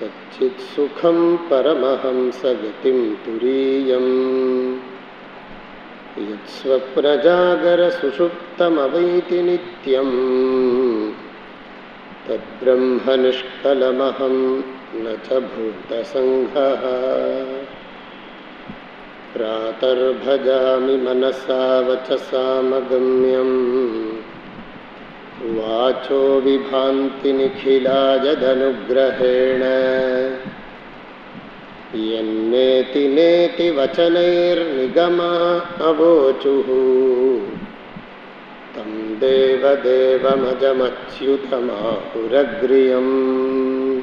सच्चित्सुखं परमहंसगतिं तुरीयम्। यत्स्वप्रजागरसुषुप्तमवैति नित्यम्। तद्ब्रह्मनिष्कलमहं न च भूतसङ्घः। प्रातर्भजामि मनसा वचसामगम्यम्। वाचो विभान्ति निखिलायदनुग्रहेण यन्नेति नेति वचनैर्निगमा अवोचुः। तं देवदेवमजमच्युतमाहुरग्र्यम्।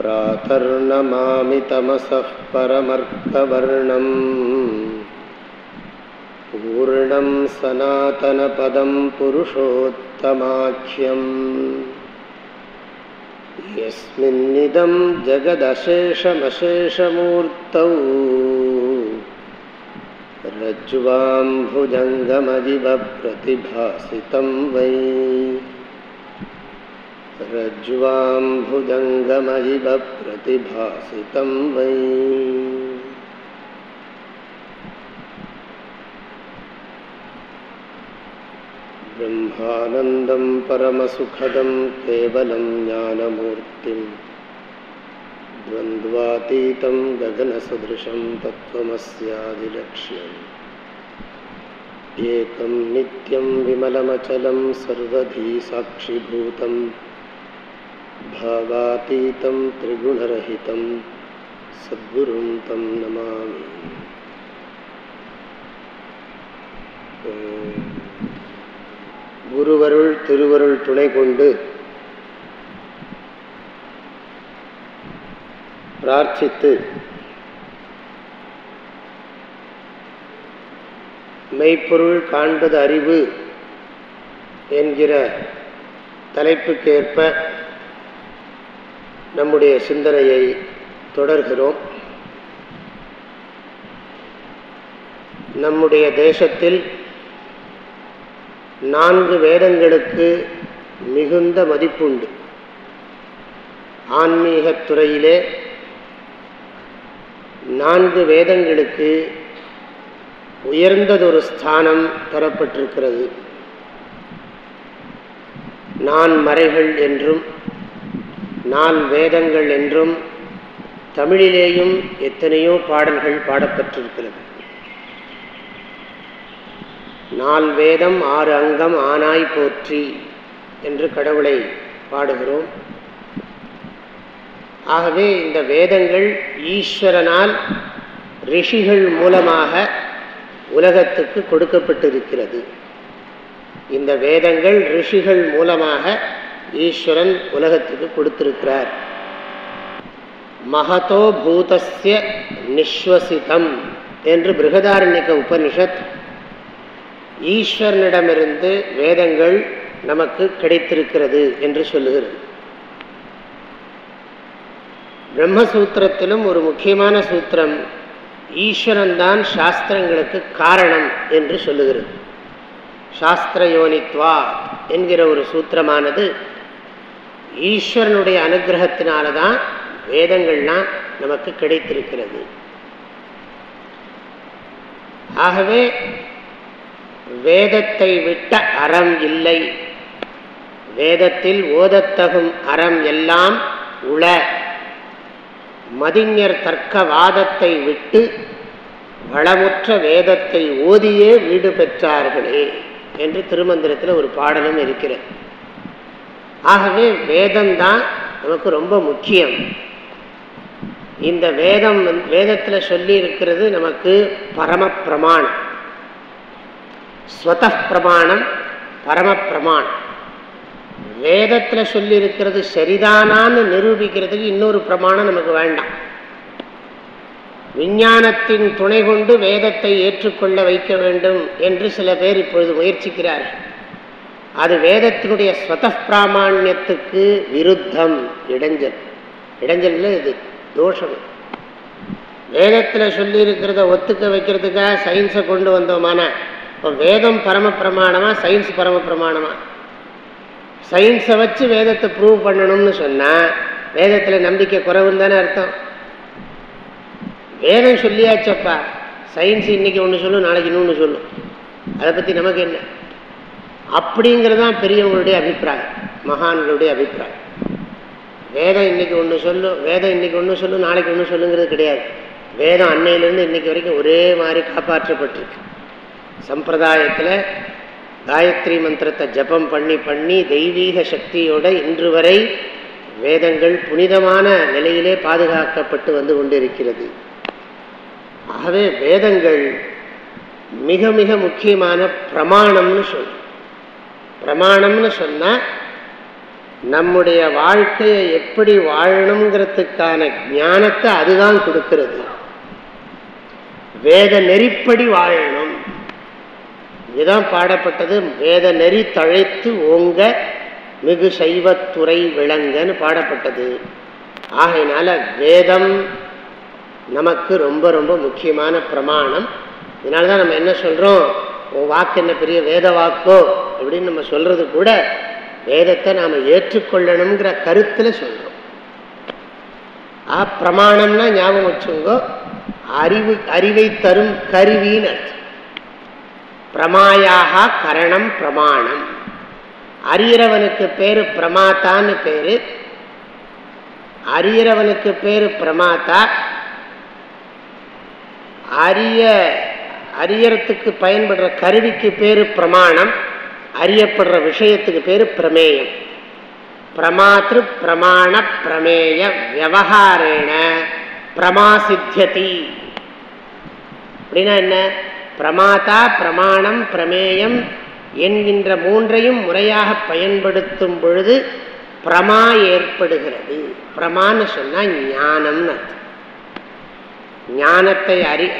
प्रातर्नमामि तमसः परमर्कवर्णम्। पूर्णं सनातनपदं पुरुषोत्तमाख्यम् यस्मिन्निदं जगदशेषमशेषमूर्तौ रज्ज्वाम्भुजङ्गमजिबप्रतिभासितं वै। रज्ज्वाम्भुजङ्गमजिबप्रतिभासितं वै। ब्रह्मानन्दं परमसुखदं केवलं ज्ञानमूर्तिं। द्वन्द्वातीतं गगनसदृशं तत्त्वमस्यादिलक्ष्यम् एकं नित्यं विमलमचलं सर्वधी साक्षिभूतं भावातीतं त्रिगुणरहितं सद्गुरुं तं नमामि। குருவருள் திருவருள் துணை கொண்டு பிரார்த்தித்து மெய்ப்பொருள் காண்பது அறிவு என்கிற தலைப்புக்கேற்ப நம்முடைய சிந்தனையை தொடர்கிறோம். நம்முடைய தேசத்தில் நான்கு வேதங்களுக்கு மிகுந்த மதிப்புண்டு. ஆன்மீகத் துறையிலே நான்கு வேதங்களுக்கு உயர்ந்ததொரு ஸ்தானம் தரப்பட்டிருக்கிறது நான் மறைகள் என்றும் நான் வேதங்கள் என்றும் தமிழிலேயும் எத்தனையோ பாடல்கள் பாடப்பட்டிருக்கிறது. நால் வேதம் ஆறு அங்கம் ஆனாய் போற்றி என்று கடவுளை பாடுகிறோம். ஆகவே இந்த வேதங்கள் ஈஸ்வரனால் ரிஷிகள் மூலமாக உலகத்துக்கு கொடுக்கப்பட்டிருக்கிறது. இந்த வேதங்கள் ரிஷிகள் மூலமாக ஈஸ்வரன் உலகத்துக்கு கொடுத்திருக்கிறார். மகதோ பூதஸ்ய நிஸ்வசிதம் என்று பிருகதாரண்யக உபனிஷத் ஈஸ்வரனிடமிருந்து வேதங்கள் நமக்கு கிடைத்திருக்கிறது என்று சொல்லுகிறது. பிரம்மசூத்திரத்திலும் ஒரு முக்கியமான சூத்திரம் ஈஸ்வரன் தான் சாஸ்திரங்களுக்கு காரணம் என்று சொல்லுகிறது. சாஸ்திரயோனித்வா என்கிற ஒரு சூத்திரமானது ஈஸ்வரனுடைய அனுகிரகத்தினால தான் வேதங்கள்லாம் நமக்கு கிடைத்திருக்கிறது. ஆகவே வேதத்தை விட்ட அறம் இல்லை. வேதத்தில் ஓதத்தகும் அறம் எல்லாம் உள. மதிஞர் தர்க்க வாதத்தை விட்டு வளமுற்ற வேதத்தை ஓதியே வீடு பெற்றார்களே என்று திருமந்திரத்தில் ஒரு பாடலும் இருக்கிறது. ஆகவே வேதம்தான் நமக்கு ரொம்ப முக்கியம். இந்த வேதம் வேதத்தில் சொல்லி இருக்கிறது நமக்கு பரம பிரமாணம். ஸ்வத பிரமாணம் பரம பிரமாணம் வேதத்தில் சொல்லி இருக்கிறது சரிதானான்னு நிரூபிக்கிறதுக்கு இன்னொரு பிரமாணம் நமக்கு வேண்டாம். விஞ்ஞானத்தின் துணை கொண்டு வேதத்தை ஏற்றுக்கொள்ள வைக்க வேண்டும் என்று சில பேர் இப்பொழுது முயற்சிக்கிறார்கள். அது வேதத்தினுடைய ஸ்வத பிராமான்யத்துக்கு விருத்தம் இடைஞ்சல். இடைஞ்சல்ல இது தோஷம். வேதத்தில் சொல்லி இருக்கிறத ஒத்துக்க வைக்கிறதுக்காக சயின்ஸை கொண்டு வந்தோமான? இப்போ வேதம் பரம பிரமாணமா சயின்ஸ் பரம பிரமாணமா சயின்ஸை வச்சு வேதத்தை ப்ரூவ் பண்ணணும்னு சொன்னால் வேதத்தில் நம்பிக்கை குறைவுன்னு தானே அர்த்தம். வேதம் சொல்லியாச்சப்பா. சயின்ஸ் இன்னைக்கு ஒன்று சொல்லும் நாளைக்கு இன்னொன்று சொல்லும். அதை பற்றி நமக்கு என்ன? அப்படிங்கிறது தான் பெரியவங்களுடைய அபிப்பிராயம் மகான்களுடைய அபிப்பிராயம். வேதம் இன்றைக்கி ஒன்று சொல்லும் வேதம் இன்னைக்கு ஒன்று சொல்லும் நாளைக்கு ஒன்று சொல்லுங்கிறது கிடையாது. வேதம் அன்னையிலேருந்து இன்னைக்கு வரைக்கும் ஒரே மாதிரி காப்பாற்றப்பட்டிருக்கு. சம்பிரதாயத்தில் காயத்ரி மந்திரத்தை ஜபம் பண்ணி பண்ணி தெய்வீக சக்தியோட இன்று வரை வேதங்கள் புனிதமான நிலையிலே பாதுகாக்கப்பட்டு வந்து கொண்டிருக்கிறது. ஆகவே வேதங்கள் மிக மிக முக்கியமான பிரமாணம்னு சொல்லும் பிரமாணம்னு சொன்னால் நம்முடைய வாழ்க்கையை எப்படி வாழணுங்கிறதுக்கான ஞானத்தை அதுதான் கொடுக்கிறது. வேத நெறிப்படி வாழணும். இதுதான் பாடப்பட்டது. வேத நெறி தழைத்து ஓங்க மிகு சைவத்துறை விளங்கன்னு பாடப்பட்டது. ஆகையினால வேதம் நமக்கு ரொம்ப ரொம்ப முக்கியமான பிரமாணம். இதனால தான் நம்ம என்ன சொல்கிறோம் உன் வாக்கு என்ன பெரிய வேத வாக்கோ? அப்படின்னு நம்ம சொல்கிறது கூட வேதத்தை நாம் ஏற்றுக்கொள்ளணுங்கிற கருத்தில் சொல்கிறோம் ஆ பிரமாணம்னா ஞாபகம் வச்சுங்கோ அறிவு அறிவை தரும் கருவின்னு அர்த்தம். பிரமாயாக கரணம் பிரமாணம். அறியறவனுக்கு பேரு பிரமாத்தான்னு பேரு. அறியறவனுக்கு பேரு பிரமாத்தா அறிய அறியறதுக்கு பயன்படுற கருவிக்கு பேரு பிரமாணம். அறியப்படுற விஷயத்துக்கு பேரு பிரமேயம். பிரமாத்திரு பிரமாண பிரமேய விவகாரேன பிரமாசித்தியதி. அப்படின்னா என்ன? பிரமாதா பிரமாணம் பிரமேயம் என்கின்ற மூன்றையும் முறையாக பயன்படுத்தும் பொழுது பிரமா ஏற்படுகிறது. பிரமான்னு சொன்னால் ஞானம்னு அர்த்தம். ஞானத்தை அறி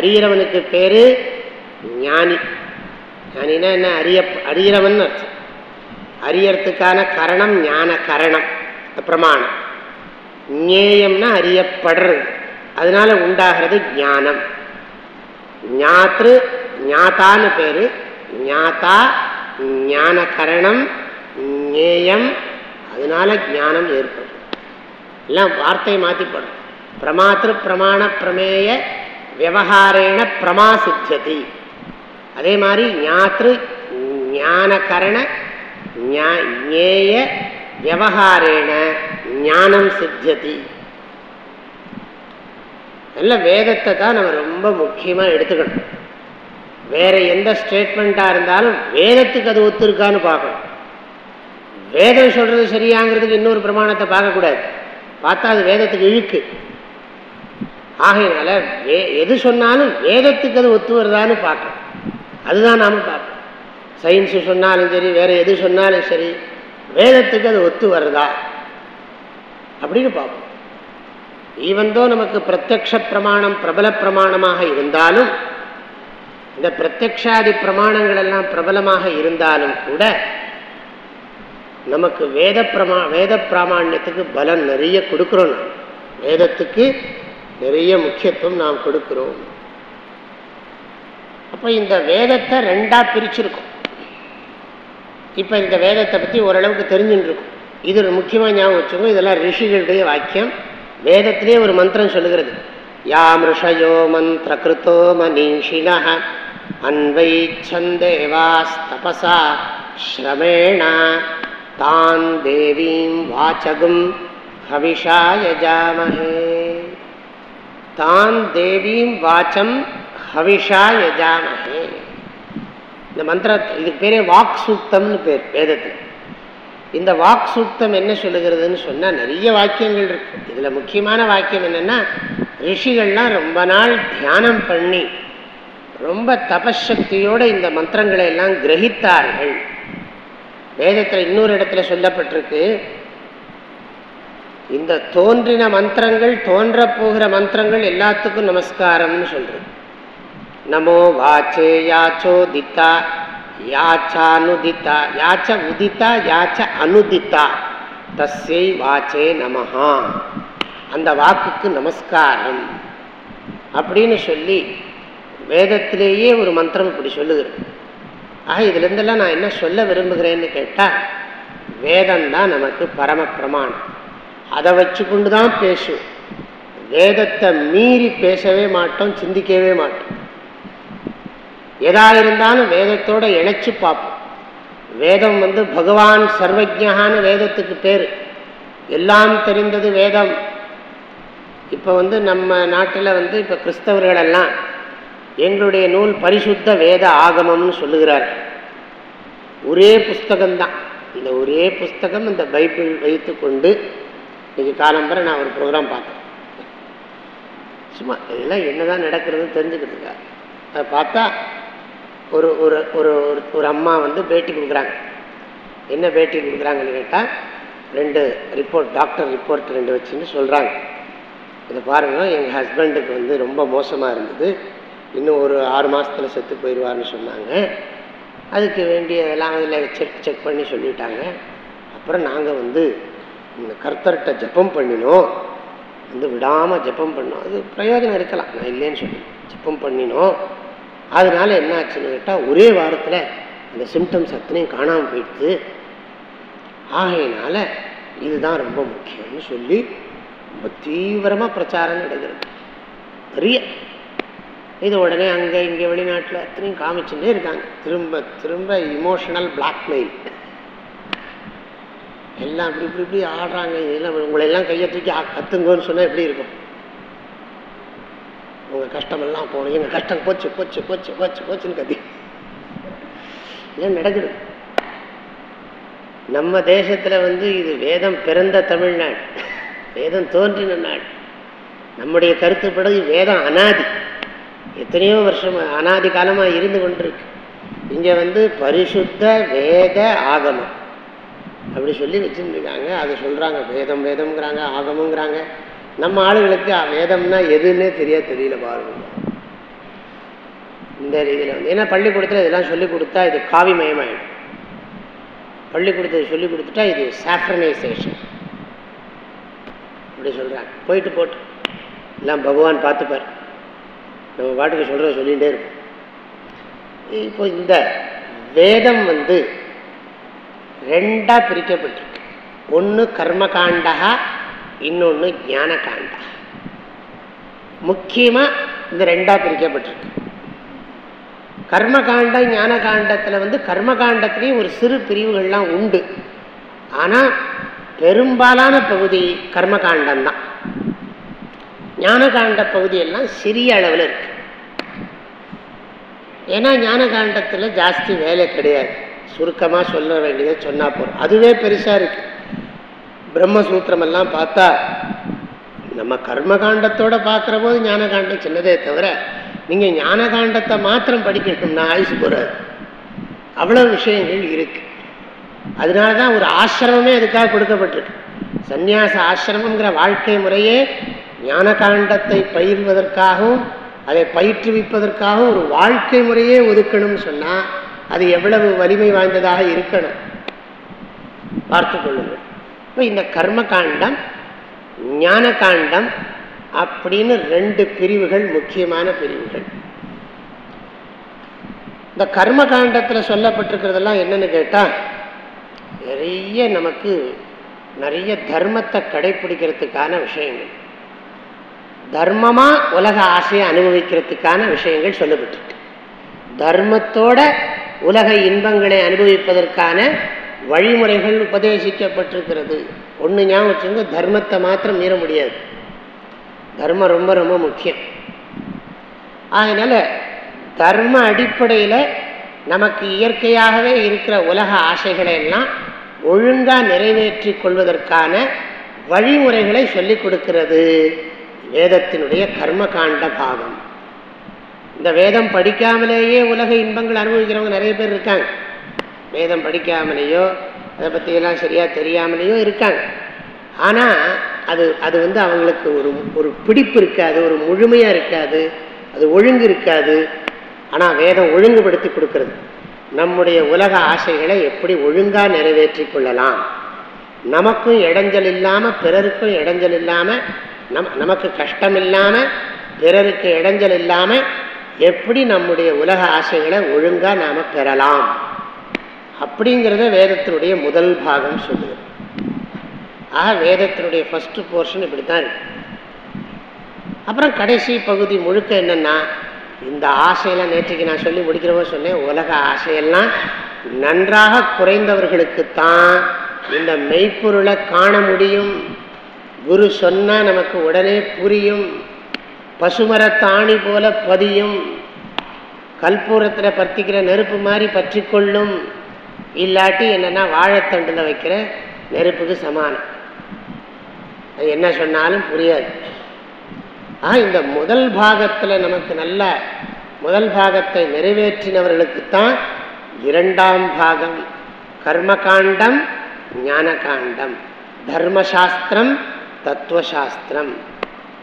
அறிகிறவனுக்கு பேர் ஞானி. ஞானினா என்ன? அறிய அறிகிறவன் அர்த்தம். அறியறதுக்கான கரணம் ஞான கரணம் பிரமாணம். ஞேயம்னா அறியப்படுறது. அதனால உண்டாகிறது ஞானம். ஞாத்ரு ஞாத்தான்னு பேரு. ஞாத்தா ஞான கரணம் ஞேயம். அதனால ஞானம் ஏற்படும். எல்லாம் வார்த்தை மாற்றிப்படும் பிரமாத்திரு பிரமாண பிரமேய விவகாரேண பிரமா சித்தியதி அதே மாதிரி ஞாத்ரு ஞானகரண ஞேய விவகாரேண ஞானம் சித்தியதி. நல்ல வேதத்தை தான் நம்ம ரொம்ப முக்கியமாக எடுத்துக்கணும். வேற எந்த ஸ்டேட்மெண்ட்டாக இருந்தாலும் வேதத்துக்கு அது ஒத்து இருக்கான்னு பார்க்கணும். வேதம் சொல்கிறது சரியாங்கிறதுக்கு இன்னொரு பிரமாணத்தை பார்க்கக்கூடாது. பார்த்தா அது வேதத்துக்கு இழுக்கு. ஆகையினால வே எது சொன்னாலும் வேதத்துக்கு அது ஒத்து வருதான்னு பார்க்கணும். அதுதான் நாம் பார்ப்போம் சயின்ஸு சொன்னாலும் சரி வேறு எது சொன்னாலும் சரி வேதத்துக்கு அது ஒத்து வருதா அப்படின்னு பார்ப்போம். ஈவந்தோ நமக்கு பிரத்யக்ஷ பிரமாணம் பிரபல பிரமாணமாக இருந்தாலும் இந்த பிரத்யக்ஷாதி பிரமாணங்கள் எல்லாம் பிரபலமாக இருந்தாலும் கூட நமக்கு வேத பிரமா வேத பிராமணியத்துக்கு பலம் நிறைய கொடுக்குறோம் நாம். வேதத்துக்கு நிறைய முக்கியத்துவம் நாம் கொடுக்கிறோம். அப்போ இந்த வேதத்தை ரெண்டா பிரிச்சிருக்கோம். இப்போ இந்த வேதத்தை பற்றி ஓரளவுக்கு தெரிஞ்சுட்டு இருக்கும் இது முக்கியமாக ஞாபகம் வச்சுக்கோங்க. இதெல்லாம் ரிஷிகளுடைய வாக்கியம். வேதத்திலே ஒரு மந்திரம் சொல்லுகிறது. யாமிருஷயோ மந்திர கிருத்தோ மனீஷிண அன்வைச்சந்தேவாஸ்தபசா ஸ்ரமேண தான் தேவீம் வாச்சகும் ஹவிஷாயஜாமஹே தான் தேவீம் வாச்சம் ஹவிஷா யஜாமஹே இந்த மந்திர இதுக்கு பேரே வாக் சூக்தம்னு பேர் வேதத்துக்கு இந்த வாக் சூக்தம் என்ன சொல்லுகிறதுன்னு சொன்னால் நிறைய வாக்கியங்கள் இருக்கு. இதில் முக்கியமான வாக்கியம் என்னென்னா ரிஷிகள்லாம் ரொம்ப நாள் தியானம் பண்ணி ரொம்ப தபசக்தியோடு இந்த மந்திரங்களை எல்லாம் கிரகித்தார்கள். வேதத்தில் இன்னொரு இடத்துல சொல்லப்பட்டிருக்கு இந்த தோன்றின மந்திரங்கள் தோன்ற போகிற மந்திரங்கள் எல்லாத்துக்கும் நமஸ்காரம்னு சொல்கிறது நமோ வாச்சே யாச்சோ தித்தா யாச்சானுதித்தா யாச்ச உதித்தா யாச்ச அனுதித்தா தஸ்யை வாச்சே நமஹா அந்த வாக்குக்கு நமஸ்காரம் அப்படின்னு சொல்லி வேதத்திலேயே ஒரு மந்திரம் இப்படி சொல்லுகிறது ஆக இதுலேருந்தெல்லாம் நான் என்ன சொல்ல விரும்புகிறேன்னு கேட்டால் வேதம்தான் நமக்கு பரம பிரமாணம் அதை வச்சு கொண்டு தான் பேசும். வேதத்தை மீறி பேசவே மாட்டோம் சிந்திக்கவே மாட்டோம். எதா இருந்தாலும் வேதத்தோட இணைச்சு பார்ப்போம். வேதம் வந்து பகவான் சர்வஜகான வேதத்துக்கு பேர். எல்லாம் தெரிந்தது வேதம். இப்போ வந்து நம்ம நாட்டில் வந்து இப்போ கிறிஸ்தவர்களெல்லாம் எங்களுடைய நூல் பரிசுத்த வேத ஆகமம்னு சொல்லுகிறார். ஒரே புஸ்தகம்தான். இந்த ஒரே புஸ்தகம் இந்த பைபிள் வைத்து கொண்டு இன்றைக்கி காலம்பரை நான் ஒரு ப்ரோக்ராம் பார்த்தேன். சும்மா இதெல்லாம் என்னதான் நடக்கிறதுன்னு தெரிஞ்சுக்கிறதுக்கா? அதை பார்த்தா ஒரு ஒரு ஒரு ஒரு அம்மா வந்து பேட்டி கொடுக்குறாங்க. என்ன பேட்டி கொடுக்குறாங்கன்னு கேட்டால் ரெண்டு ரிப்போர்ட் டாக்டர் ரிப்போர்ட் ரெண்டு வச்சுன்னு சொல்கிறாங்க இதை பாருங்கள் எங்கள் ஹஸ்பண்டுக்கு வந்து ரொம்ப மோசமாக இருந்தது. இன்னும் ஒரு ஆறு மாதத்தில் செத்து போயிடுவார்னு சொன்னாங்க. அதுக்கு வேண்டியதெல்லாம் அதில் செக் செக் பண்ணி சொல்லிட்டாங்க. அப்புறம் நாங்கள் வந்து இந்த கர்த்தர்கிட்ட ஜப்பம் பண்ணினோம். வந்து விடாமல் ஜப்பம் பண்ணோம். அது பிரயோஜனம் இருக்கலாம். நான் இல்லைன்னு சொல்லி ஜப்பம் பண்ணினோம். அதனால என்ன ஆச்சுன்னு கேட்டால் ஒரே வாரத்தில் அந்த சிம்டம்ஸ் அத்தனையும் காணாமல் போயிடுது ஆகையினால இதுதான் ரொம்ப முக்கியம்னு சொல்லி ரொம்ப தீவிரமாக பிரச்சாரம் நடக்கிறது. பெரிய. இது உடனே அங்கே இங்கே வெளிநாட்டில் அத்தனையும் காமிச்சுட்டே இருக்காங்க. திரும்ப திரும்ப இமோஷனல் பிளாக்மெயில் எல்லாம் இப்படி இப்படி இப்படி ஆடுறாங்க. இதெல்லாம் உங்களை எல்லாம் கையை தூக்கி கத்துங்கன்னு சொன்னால் எப்படி இருக்கும்? உங்கள் கஷ்டமெல்லாம் போகணும். எங்கள் கஷ்டம் போச்சு போச்சு போச்சு போச்சு போச்சுன்னு கத்தி. ஏன் நடக்குது? நம்ம தேசத்தில் வந்து இது வேதம் பிறந்த தமிழ்நாடு. வேதம் தோன்றின நாடு. நம்முடைய கருத்துப்படி வேதம் அனாதி. எத்தனையோ வருஷம் அனாதி காலமாக இருந்து கொண்டிருக்கு. இங்கே வந்து பரிசுத்த வேத ஆகமம். அப்படி சொல்லி வச்சுருந்துருக்காங்க. அதை சொல்கிறாங்க வேதம் வேதம்ங்கிறாங்க ஆகமங்கிறாங்க நம்ம ஆளுகளுக்கு வேதம்னா எதுன்னே தெரிய தெரியல பாருங்க. இந்த ரீதியில் வந்து. ஏன்னா பள்ளிக்கூடத்தில் இதெல்லாம் சொல்லிக் கொடுத்தா இது காவிமயமாயிடும். பள்ளிக்கூடத்தை சொல்லிக் கொடுத்துட்டா இது சாஃப்ரனைசேஷன் அப்படி சொல்கிறாங்க போயிட்டு போட்டு. எல்லாம் பகவான் பார்த்துப்பார். நம்ம பாட்டுக்கு சொல்கிறத சொல்லிகிட்டே இருக்கும் இப்போ இந்த வேதம் வந்து ரெண்டாக பிரிக்கப்பட்டிருக்கு. ஒன்று கர்மகாண்டா இன்னொன்று ஞான காண்டா முக்கியமாக இந்த ரெண்டாக பிரிக்கப்பட்டிருக்கு. கர்மகாண்ட ஞான காண்டத்தில் வந்து கர்மகாண்டத்துலேயும் ஒரு சிறு பிரிவுகள்லாம் உண்டு. ஆனால் பெரும்பாலான பகுதி கர்மகாண்டம்தான். ஞானகாண்ட பகுதியெல்லாம் சிறிய அளவில் இருக்கு. ஏன்னா ஞானகாண்டத்தில் ஜாஸ்தி வேலை கிடையாது. சுருக்கமாக சொல்ல வேண்டியதை சொன்னால் போகிறோம் அதுவே பெருசாக பிரம்மசூத்திரம் பிரம்மசூத்திரமெல்லாம் பார்த்தா நம்ம கர்மகாண்டத்தோட பார்க்குற போது ஞானகாண்டம் சின்னதே தவிர நீங்கள் ஞானகாண்டத்தை மாத்திரம் படிக்கணும்னா ஆயுசு போகிறாது அவ்வளோ விஷயங்கள் இருக்கு. அதனால தான் ஒரு ஆசிரமமே அதுக்காக கொடுக்கப்பட்டிருக்கு. சந்நியாச ஆசிரமங்கிற வாழ்க்கை முறையே ஞான காண்டத்தை பயிர்வதற்காகவும் அதை பயிற்றுவிப்பதற்காகவும் ஒரு வாழ்க்கை முறையே ஒதுக்கணும்னு சொன்னால் அது எவ்வளவு வலிமை வாய்ந்ததாக இருக்கணும். பார்த்து கொள்ளுங்கள். இப்போ இந்த கர்ம காண்டம் ஞான காண்டம் அப்படின்னு ரெண்டு பிரிவுகள் முக்கியமான பிரிவுகள். இந்த கர்ம காண்டத்தில் சொல்லப்பட்டிருக்கிறதெல்லாம் என்னன்னு கேட்டால் நிறைய நமக்கு நிறைய தர்மத்தை கடைபிடிக்கிறதுக்கான விஷயங்கள். தர்மமாக உலக ஆசையை அனுபவிக்கிறதுக்கான விஷயங்கள் சொல்லப்பட்டிருக்கு. தர்மத்தோட உலக இன்பங்களை அனுபவிப்பதற்கான வழிமுறைகள் உபதேசிக்கப்பட்டிருக்கிறது. ஒன்று ஞாபகம் வச்சுங்க தர்மத்தை மாத்திரம் மீற முடியாது. தர்மம் ரொம்ப ரொம்ப முக்கியம். அதனால் தர்ம அடிப்படையில் நமக்கு இயற்கையாகவே இருக்கிற உலக ஆசைகளை எல்லாம் ஒழுங்காக நிறைவேற்றி கொள்வதற்கான வழிமுறைகளை சொல்லிக் கொடுக்கிறது. வேதத்தினுடைய கர்ம காண்ட பாகம். இந்த வேதம் படிக்காமலேயே உலக இன்பங்கள் அனுபவிக்கிறவங்க நிறைய பேர் இருக்காங்க. வேதம் படிக்காமலேயோ அதை பற்றியெல்லாம் சரியாக தெரியாமலேயோ இருக்காங்க. ஆனால் அது அது வந்து அவங்களுக்கு ஒரு ஒரு பிடிப்பு இருக்காது ஒரு முழுமையாக இருக்காது அது ஒழுங்கு இருக்காது. ஆனால் வேதம் ஒழுங்குபடுத்தி கொடுக்கறது. நம்முடைய உலக ஆசைகளை எப்படி ஒழுங்காக நிறைவேற்றி கொள்ளலாம்? நமக்கும் இடைஞ்சல் இல்லாமல் பிறருக்கும் இடைஞ்சல் இல்லாமல் நம் நமக்கு கஷ்டம் இல்லாமல் பிறருக்கு இடைஞ்சல் இல்லாமல் எப்படி நம்முடைய உலக ஆசைகளை ஒழுங்காக நாம் பெறலாம்? அப்படிங்கிறத வேதத்தினுடைய முதல் பாகம் சொல்லுது. ஆக வேதத்தினுடைய ஃபஸ்ட்டு போர்ஷன் இப்படி தான் இருக்கு. அப்புறம் கடைசி பகுதி முழுக்க என்னென்னா இந்த ஆசையெல்லாம் நேற்றுக்கு நான் சொல்லி முடிக்கிறவோ சொன்னேன் உலக ஆசையெல்லாம் நன்றாக குறைந்தவர்களுக்குத்தான் இந்த மெய்ப்பொருளை காண முடியும். குரு சொன்னால் நமக்கு உடனே புரியும். பசுமரத்தாணி போல பதியும். கல்பூரத்தில் பற்றிக்கிற நெருப்பு மாதிரி பற்றி கொள்ளும் இல்லாட்டி என்னென்னா வாழைத்தண்டில் வைக்கிற நெருப்புக்கு சமானம். அது என்ன சொன்னாலும் புரியாது. ஆ இந்த முதல் பாகத்தில் நமக்கு நல்ல முதல் பாகத்தை நிறைவேற்றினவர்களுக்குத்தான் இரண்டாம் பாகம் கர்மகாண்டம் ஞானகாண்டம். தர்மசாஸ்திரம் தத்துவசாஸ்திரம்.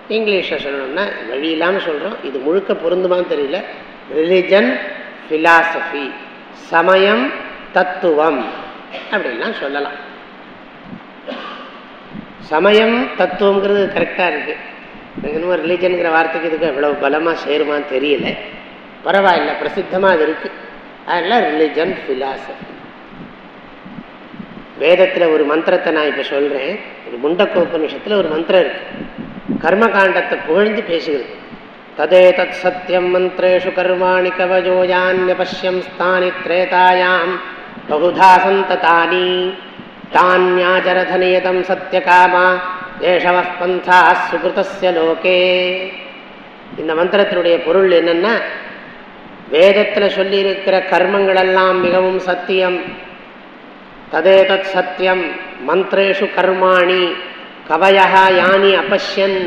இங்கிலீஷில் சொல்லணும்னா வழி இல்லாமல் சொல்கிறோம் இது முழுக்க பொருந்துமான்னு தெரியல. ரிலிஜன் ஃபிலாசபி சமயம் தத்துவம் அப்படின்லாம் சொல்லலாம். சமயம் தத்துவங்கிறது கரெக்டாக இருக்குது இன்னும் ரிலீஜனுங்கிற வார்த்தைக்கு இதுக்கு எவ்வளோ பலமாக சேருமான்னு தெரியல. பரவாயில்ல பிரசித்தமாக அது இருக்குது அதெல்லாம் ரிலிஜன் ஃபிலாசபி. வேதத்தில் ஒரு மந்திரத்தை நான் இப்போ சொல்கிறேன் ஒரு முண்டக்கோபனிஷத்தில் ஒரு மந்திரம் இருக்குது கர்மகாண்டத்தை புகழ்ந்து பேசுகிறது. ததே தத் சத்தியம் மந்திரேஷு கர்மாணி கவஜோயான் கவஜோயான்யபஷ்யம் ஸ்தானி திரேதாயாம். பகுதா சந்ததானி தானியாச்சரதனியதம் சத்தியகாமா ஏஷவ பந்தா சுகிருதஸ்ய லோகே இந்த மந்திரத்தினுடைய பொருள் என்னென்னா வேதத்தில் சொல்லியிருக்கிற கர்மங்களெல்லாம் மிகவும் சத்தியம். ததேதத் சத்தியம் மந்திரேஷு கர்மாணி கவயா யானி அபஷ்யன்.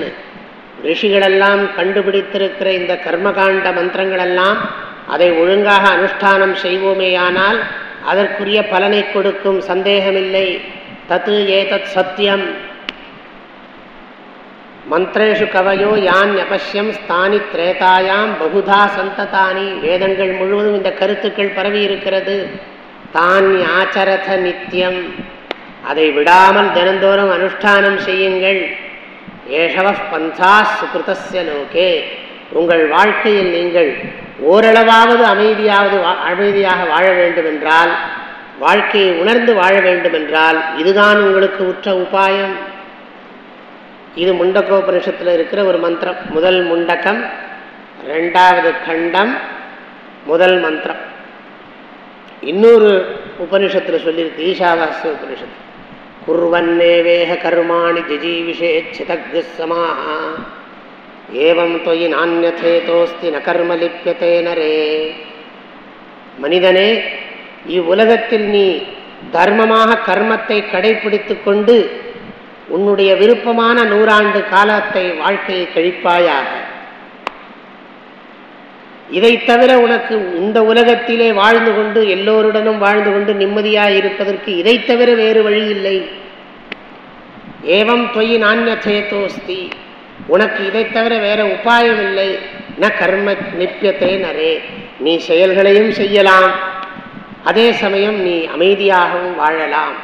ரிஷிகளெல்லாம் கண்டுபிடித்திருக்கிற இந்த கர்மகாண்ட மந்திரங்களெல்லாம் அதை ஒழுங்காக அனுஷ்டானம் செய்வோமேயானால் அதற்குரிய பலனை கொடுக்கும் சந்தேகமில்லை. தத்து ஏதத் சத்தியம் மந்திரேஷு கவையோ யான் அபஷ்யம் ஸ்தானி திரேதாயாம் பகுதா சந்ததானி. வேதங்கள் முழுவதும் இந்த கருத்துக்கள் பரவி இருக்கிறது தான் ஆச்சரத நித்தியம் அதை விடாமல் தினந்தோறும் அனுஷ்டானம் செய்யுங்கள். ஏஷவ பந்தா சுகிருதஸ்ய லோகே. உங்கள் வாழ்க்கையில் நீங்கள் ஓரளவாவது அமைதியாவது அமைதியாக வாழ வேண்டும் என்றால் வாழ்க்கையை உணர்ந்து வாழ வேண்டும் என்றால் இதுதான் உங்களுக்கு உற்ற உபாயம். இது முண்டகோபனிஷத்தில் இருக்கிற ஒரு மந்திரம். முதல் முண்டக்கம் ரெண்டாவது கண்டம் முதல் மந்திரம். இன்னொரு உபனிஷத்தில் சொல்லியிருக்கு ஈஷாவாசிய உபனிஷத்து. குர்வன்னேவேக கர்மாணி ஜிஜீவிஷேச்சிதக்சமாக ஏவம் தொயி நானியதேதோஸ்தி ந கர்மலிப்பியதே நரே மனிதனே இவ்வுலகத்தில் நீ தர்மமாக கர்மத்தை கடைபிடித்து கொண்டு உன்னுடைய விருப்பமான நூறாண்டு காலத்தை வாழ்க்கையை கழிப்பாயாக. இதை தவிர உனக்கு இந்த உலகத்திலே வாழ்ந்து கொண்டு எல்லோருடனும் வாழ்ந்து கொண்டு நிம்மதியாக இருப்பதற்கு இதை தவிர வேறு வழி இல்லை. ஏவம் தொய் நானியதேதோஸ்தி உனக்கு இதை தவிர வேற உபாயம் இல்லை. ந கர்ம நிப்பியத்தே நரே. நீ செயல்களையும் செய்யலாம். அதே சமயம் நீ அமைதியாகவும் வாழலாம்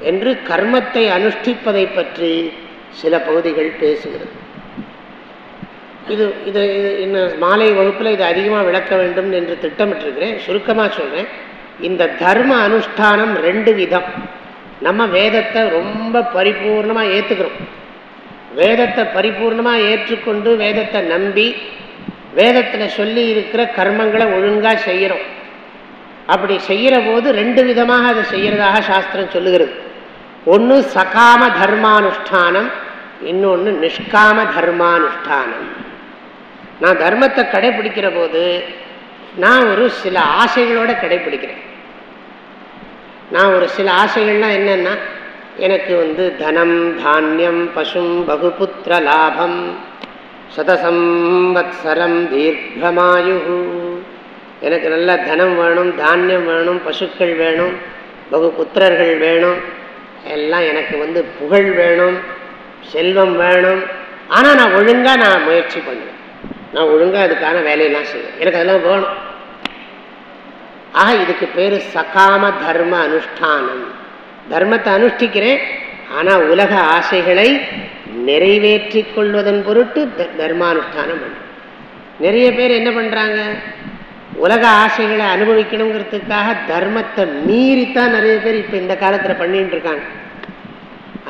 என்று கர்மத்தை அனுஷ்டிப்பதை பற்றி சில பகுதிகள் பேசுகிறது. இது இது இது இன்னும் மாலை வகுப்பில் இது அதிகமாக விளக்க வேண்டும் என்று திட்டமிட்டிருக்கிறேன். சுருக்கமாக சொல்கிறேன் இந்த தர்ம அனுஷ்டானம் ரெண்டு விதம். நம்ம வேதத்தை ரொம்ப பரிபூர்ணமாக ஏற்றுக்கிறோம் வேதத்தை பரிபூர்ணமாக ஏற்றுக்கொண்டு வேதத்தை நம்பி வேதத்தில் சொல்லி இருக்கிற கர்மங்களை ஒழுங்காக செய்கிறோம் அப்படி செய்கிற போது ரெண்டு விதமாக அதை செய்கிறதாக சாஸ்திரம் சொல்லுகிறது. ஒன்று சகாம தர்மானுஷ்டானம் இன்னொன்று நிஷ்காம தர்மானுஷ்டானம். நான் தர்மத்தை கடைபிடிக்கிற போது நான் ஒரு சில ஆசைகளோடு கடைபிடிக்கிறேன். நான் ஒரு சில ஆசைகள்லாம் என்னென்னா எனக்கு வந்து தனம் தானியம் பசும் பகுபுத்திர லாபம். சதசம்வத்சரம் தீர்க்கமாயு எனக்கு நல்ல தனம் வேணும் தானியம் வேணும் பசுக்கள் வேணும் பகுபுத்திரர்கள் வேணும். எல்லாம் எனக்கு வந்து புகழ் வேணும் செல்வம் வேணும். ஆனால் நான் ஒழுங்காக நான் முயற்சி பண்ணுவேன். நான் ஒழுங்காக அதுக்கான வேலையெல்லாம் செய்வேன். எனக்கு அதெல்லாம் வேணும். ஆக இதுக்கு பேர் சகாம தர்ம அனுஷ்டானம். தர்மத்தை அனுஷ்டிக்கிறேன். ஆனால் உலக ஆசைகளை நிறைவேற்றி கொள்வதன் பொருட்டு தர்மானுஷ்டானம் பண்ணுறேன் நிறைய பேர் என்ன பண்ணுறாங்க உலக ஆசைகளை அனுபவிக்கணுங்கிறதுக்காக தர்மத்தை மீறித்தான் நிறைய பேர் இப்போ இந்த காலத்தில் பண்ணிகிட்டு இருக்காங்க.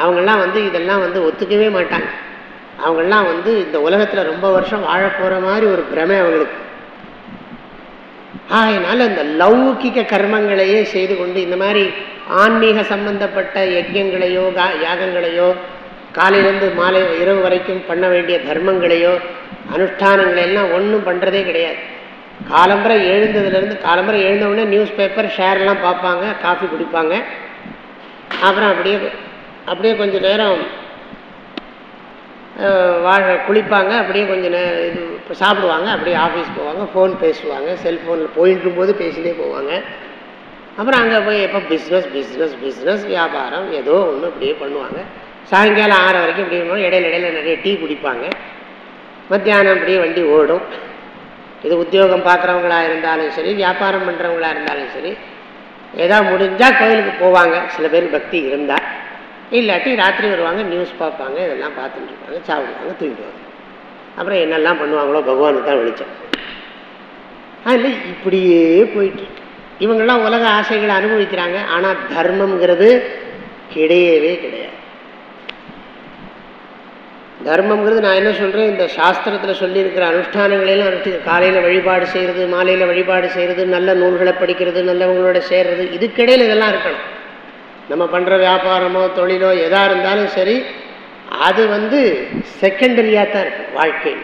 அவங்கெல்லாம் வந்து இதெல்லாம் வந்து ஒத்துக்கவே மாட்டாங்க. அவங்கெல்லாம் வந்து இந்த உலகத்தில் ரொம்ப வருஷம் வாழ போகிற மாதிரி ஒரு பிரமை அவங்களுக்கு. ஆகையினால இந்த லௌகிக கர்மங்களையே செய்து கொண்டு இந்த மாதிரி ஆன்மீக சம்பந்தப்பட்ட யஜ்யங்களையோ கா யாகங்களையோ காலையிலேருந்து மாலை இரவு வரைக்கும் பண்ண வேண்டிய தர்மங்களையோ அனுஷ்டானங்களையெல்லாம் ஒன்றும் பண்ணுறதே கிடையாது. காலம்பரை எழுந்ததுலேருந்து காலம்பரை எழுந்தவுடனே நியூஸ் பேப்பர் ஷேர்லாம் பார்ப்பாங்க காஃபி குடிப்பாங்க. அப்புறம் அப்படியே அப்படியே கொஞ்சம் நேரம் வாழ குளிப்பாங்க அப்படியே கொஞ்சம் நே இது சாப்பிடுவாங்க அப்படியே ஆஃபீஸ் போவாங்க ஃபோன் பேசுவாங்க செல்ஃபோனில் போயிட்டு போது பேசிட்டே போவாங்க. அப்புறம் அங்கே போய் எப்போ பிஸ்னஸ் பிஸ்னஸ் பிஸ்னஸ் வியாபாரம் ஏதோ ஒன்று அப்படியே பண்ணுவாங்க. சாயங்காலம் ஆறு வரைக்கும் இப்படி இடையில இடையில நிறைய டீ குடிப்பாங்க. மத்தியானம் அப்படியே வண்டி ஓடும். இது உத்தியோகம் பார்க்குறவங்களா இருந்தாலும் சரி வியாபாரம் பண்ணுறவங்களா இருந்தாலும் சரி ஏதாவது முடிஞ்சால் கோயிலுக்கு போவாங்க. சில பேர் பக்தி இருந்தால் இல்லாட்டி ராத்திரி வருவாங்க நியூஸ் பார்ப்பாங்க இதெல்லாம் பார்த்துட்டு இருப்பாங்க சாப்பிடுவாங்க தூங்கிடுவாங்க. அப்புறம் என்னெல்லாம் பண்ணுவாங்களோ பகவானுக்கு தான் வெளிச்சம். அதில் இப்படியே போயிட்டு இவங்கெல்லாம் உலக ஆசைகளை அனுபவிக்கிறாங்க. ஆனால் தர்மம்ங்கிறது கிடையவே கிடையாது. தர்மங்கிறது நான் என்ன சொல்கிறேன் இந்த சாஸ்திரத்தில் சொல்லியிருக்கிற அனுஷ்டானங்களெல்லாம் அனுஷ்டி காலையில் வழிபாடு செய்கிறது மாலையில் வழிபாடு செய்கிறது நல்ல நூல்களை படிக்கிறது நல்லவங்களோட சேர்றது இதுக்கிடையில் இதெல்லாம் இருக்கணும். நம்ம பண்ணுற வியாபாரமோ தொழிலோ எதாக இருந்தாலும் சரி அது வந்து செகண்டரியாக தான் இருக்குது வாழ்க்கை.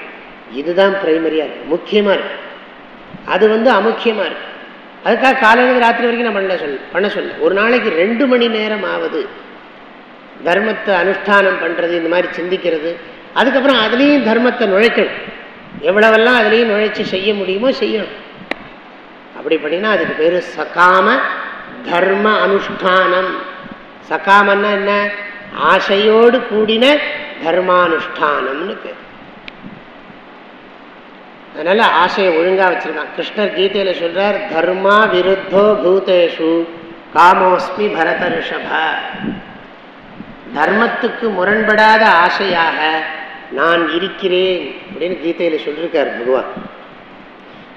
இதுதான் ப்ரைமரியாக இருக்குது முக்கியமாக இருக்குது அது வந்து அமுக்கியமாக இருக்குது அதுக்காக காலையிலேருந்து ராத்திரி வரைக்கும் நான் பண்ண சொல்ல பண்ண சொல்ல. ஒரு நாளைக்கு ரெண்டு மணி நேரம் ஆகுது தர்மத்தை அனுஷ்டானம் பண்ணுறது இந்த மாதிரி சிந்திக்கிறது. அதுக்கப்புறம் அதுலேயும் தர்மத்தை நுழைக்கணும். எவ்வளவெல்லாம் அதுலேயும் நுழைச்சி செய்ய முடியுமோ செய்யணும். அப்படி பண்ணினா அதுக்கு பேர் சகாம தர்ம அனுஷ்டானம். சகாமன்னா என்ன? ஆசையோடு கூடின தர்மானுஷ்டானம்னு பேர். அதனால ஆசையை ஒழுங்கா வச்சிருக்கான். கிருஷ்ணர் கீதையில சொல்றார் தர்மா விருத்தோ பூதேஷு காமோஸ்மி பரத ரிஷப. தர்மத்துக்கு முரண்படாத ஆசையாக நான் இருக்கிறேன் அப்படின்னு கீதையில சொல்லியிருக்கார் பகவான்.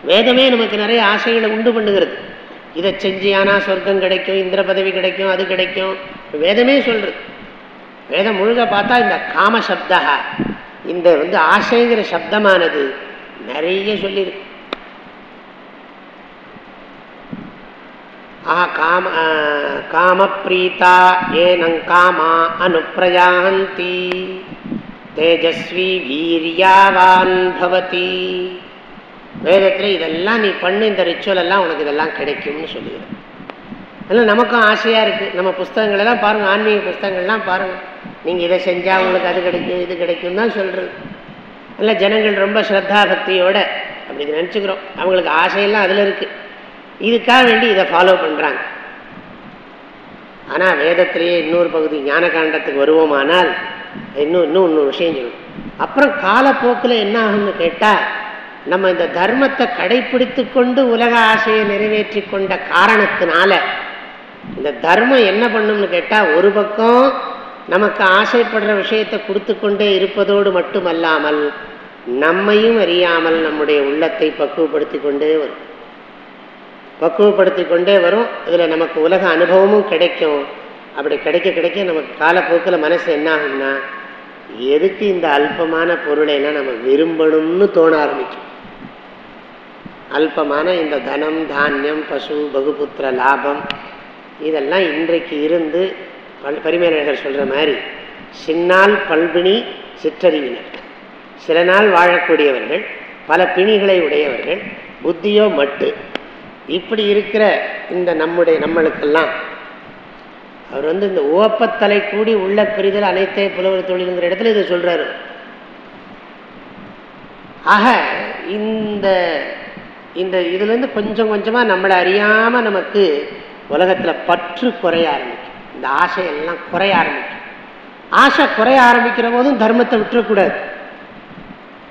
வேதமே நமக்கு நிறைய ஆசைகளை உண்டு பண்ணுகிறது. இதை செஞ்சியானா சொர்க்கம் கிடைக்கும் இந்திர பதவி கிடைக்கும் அது கிடைக்கும். வேதமே சொல்றது. வேதம் முழுக பார்த்தா இந்த காம சப்தா இந்த வந்து ஆசைங்கிற சப்தமானது நிறைய சொல்லியிருக்கு ஆஹா காம காமப்ரீதா ஏனங் காமா அனுப்பிரயாந்தி. தேஜஸ்வி வீரியாவான் பவதி. வேதத்தில் இதெல்லாம் நீ பண்ணு இந்த ரிச்சுவல் எல்லாம் உனக்கு இதெல்லாம் கிடைக்கும்னு சொல்லுகிறேன் அதனால் நமக்கும் ஆசையாக இருக்குது நம்ம புஸ்தகங்களெல்லாம் பாருங்கள் ஆன்மீக புஸ்தகங்கள்லாம் பாருங்கள் நீங்கள் இதை செஞ்சால் உங்களுக்கு அது கிடைக்கும் இது கிடைக்கும் தான் சொல்கிறது இல்லை ஜனங்கள் ரொம்ப ஸ்ரத்தா பக்தியோட அப்படி நினச்சிக்கிறோம். அவங்களுக்கு ஆசையெல்லாம் அதில் இருக்குது இதுக்காக வேண்டி இதை ஃபாலோ பண்ணுறாங்க ஆனால் வேதத்திலேயே இன்னொரு பகுதி ஞான காண்டத்துக்கு வருவோமானால் இன்னும் இன்னும் இன்னொரு விஷயம் சொல்லணும் அப்புறம் காலப்போக்கில் என்ன ஆகும்னு கேட்டால் நம்ம இந்த தர்மத்தை கடைபிடித்து கொண்டு உலக ஆசையை நிறைவேற்றி கொண்ட காரணத்தினால இந்த தர்மம் என்ன பண்ணும்னு கேட்டால் ஒரு பக்கம் நமக்கு ஆசைப்படுற விஷயத்தை கொடுத்து கொண்டே இருப்பதோடு மட்டுமல்லாமல் நம்மையும் அறியாமல் நம்முடைய உள்ளத்தை பக்குவப்படுத்தி கொண்டே வரும். பக்குவப்படுத்தி கொண்டே வரும். இதில் நமக்கு உலக அனுபவமும் கிடைக்கும். அப்படி கிடைக்க கிடைக்க நமக்கு காலப்போக்கில் மனசு என்ன ஆகும்னா எதுக்கு இந்த அல்பமான பொருளைனா நம்ம விரும்பணும்னு தோண ஆரம்பிக்கும். அல்பமான இந்த தனம் தானியம் பசு பகுபுத்திர லாபம் இதெல்லாம் இன்றைக்கு இருந்து பல் பரிமேலழகர் சொல்கிற மாதிரி சின்னால் பல்பிணி சிற்றறிவினர். சில நாள் வாழக்கூடியவர்கள் பல பிணிகளை உடையவர்கள் புத்தியோ மட்டு. இப்படி இருக்கிற இந்த நம்முடைய நம்மளுக்கெல்லாம் அவர் வந்து இந்த ஓப்பத்தலை கூடி உள்ள பிரிதல் அனைத்தே புலவர் தொழிலுங்கிற இடத்துல இதை சொல்றாரு. ஆக இந்த இந்த இதுலேருந்து கொஞ்சம் கொஞ்சமாக நம்மளை அறியாமல் நமக்கு உலகத்தில் பற்று குறைய ஆரம்பிக்கும். இந்த ஆசையெல்லாம் குறைய ஆரம்பிக்கும். ஆசை குறைய ஆரம்பிக்கிற போதும் தர்மத்தை விட்டுறக்கூடாது.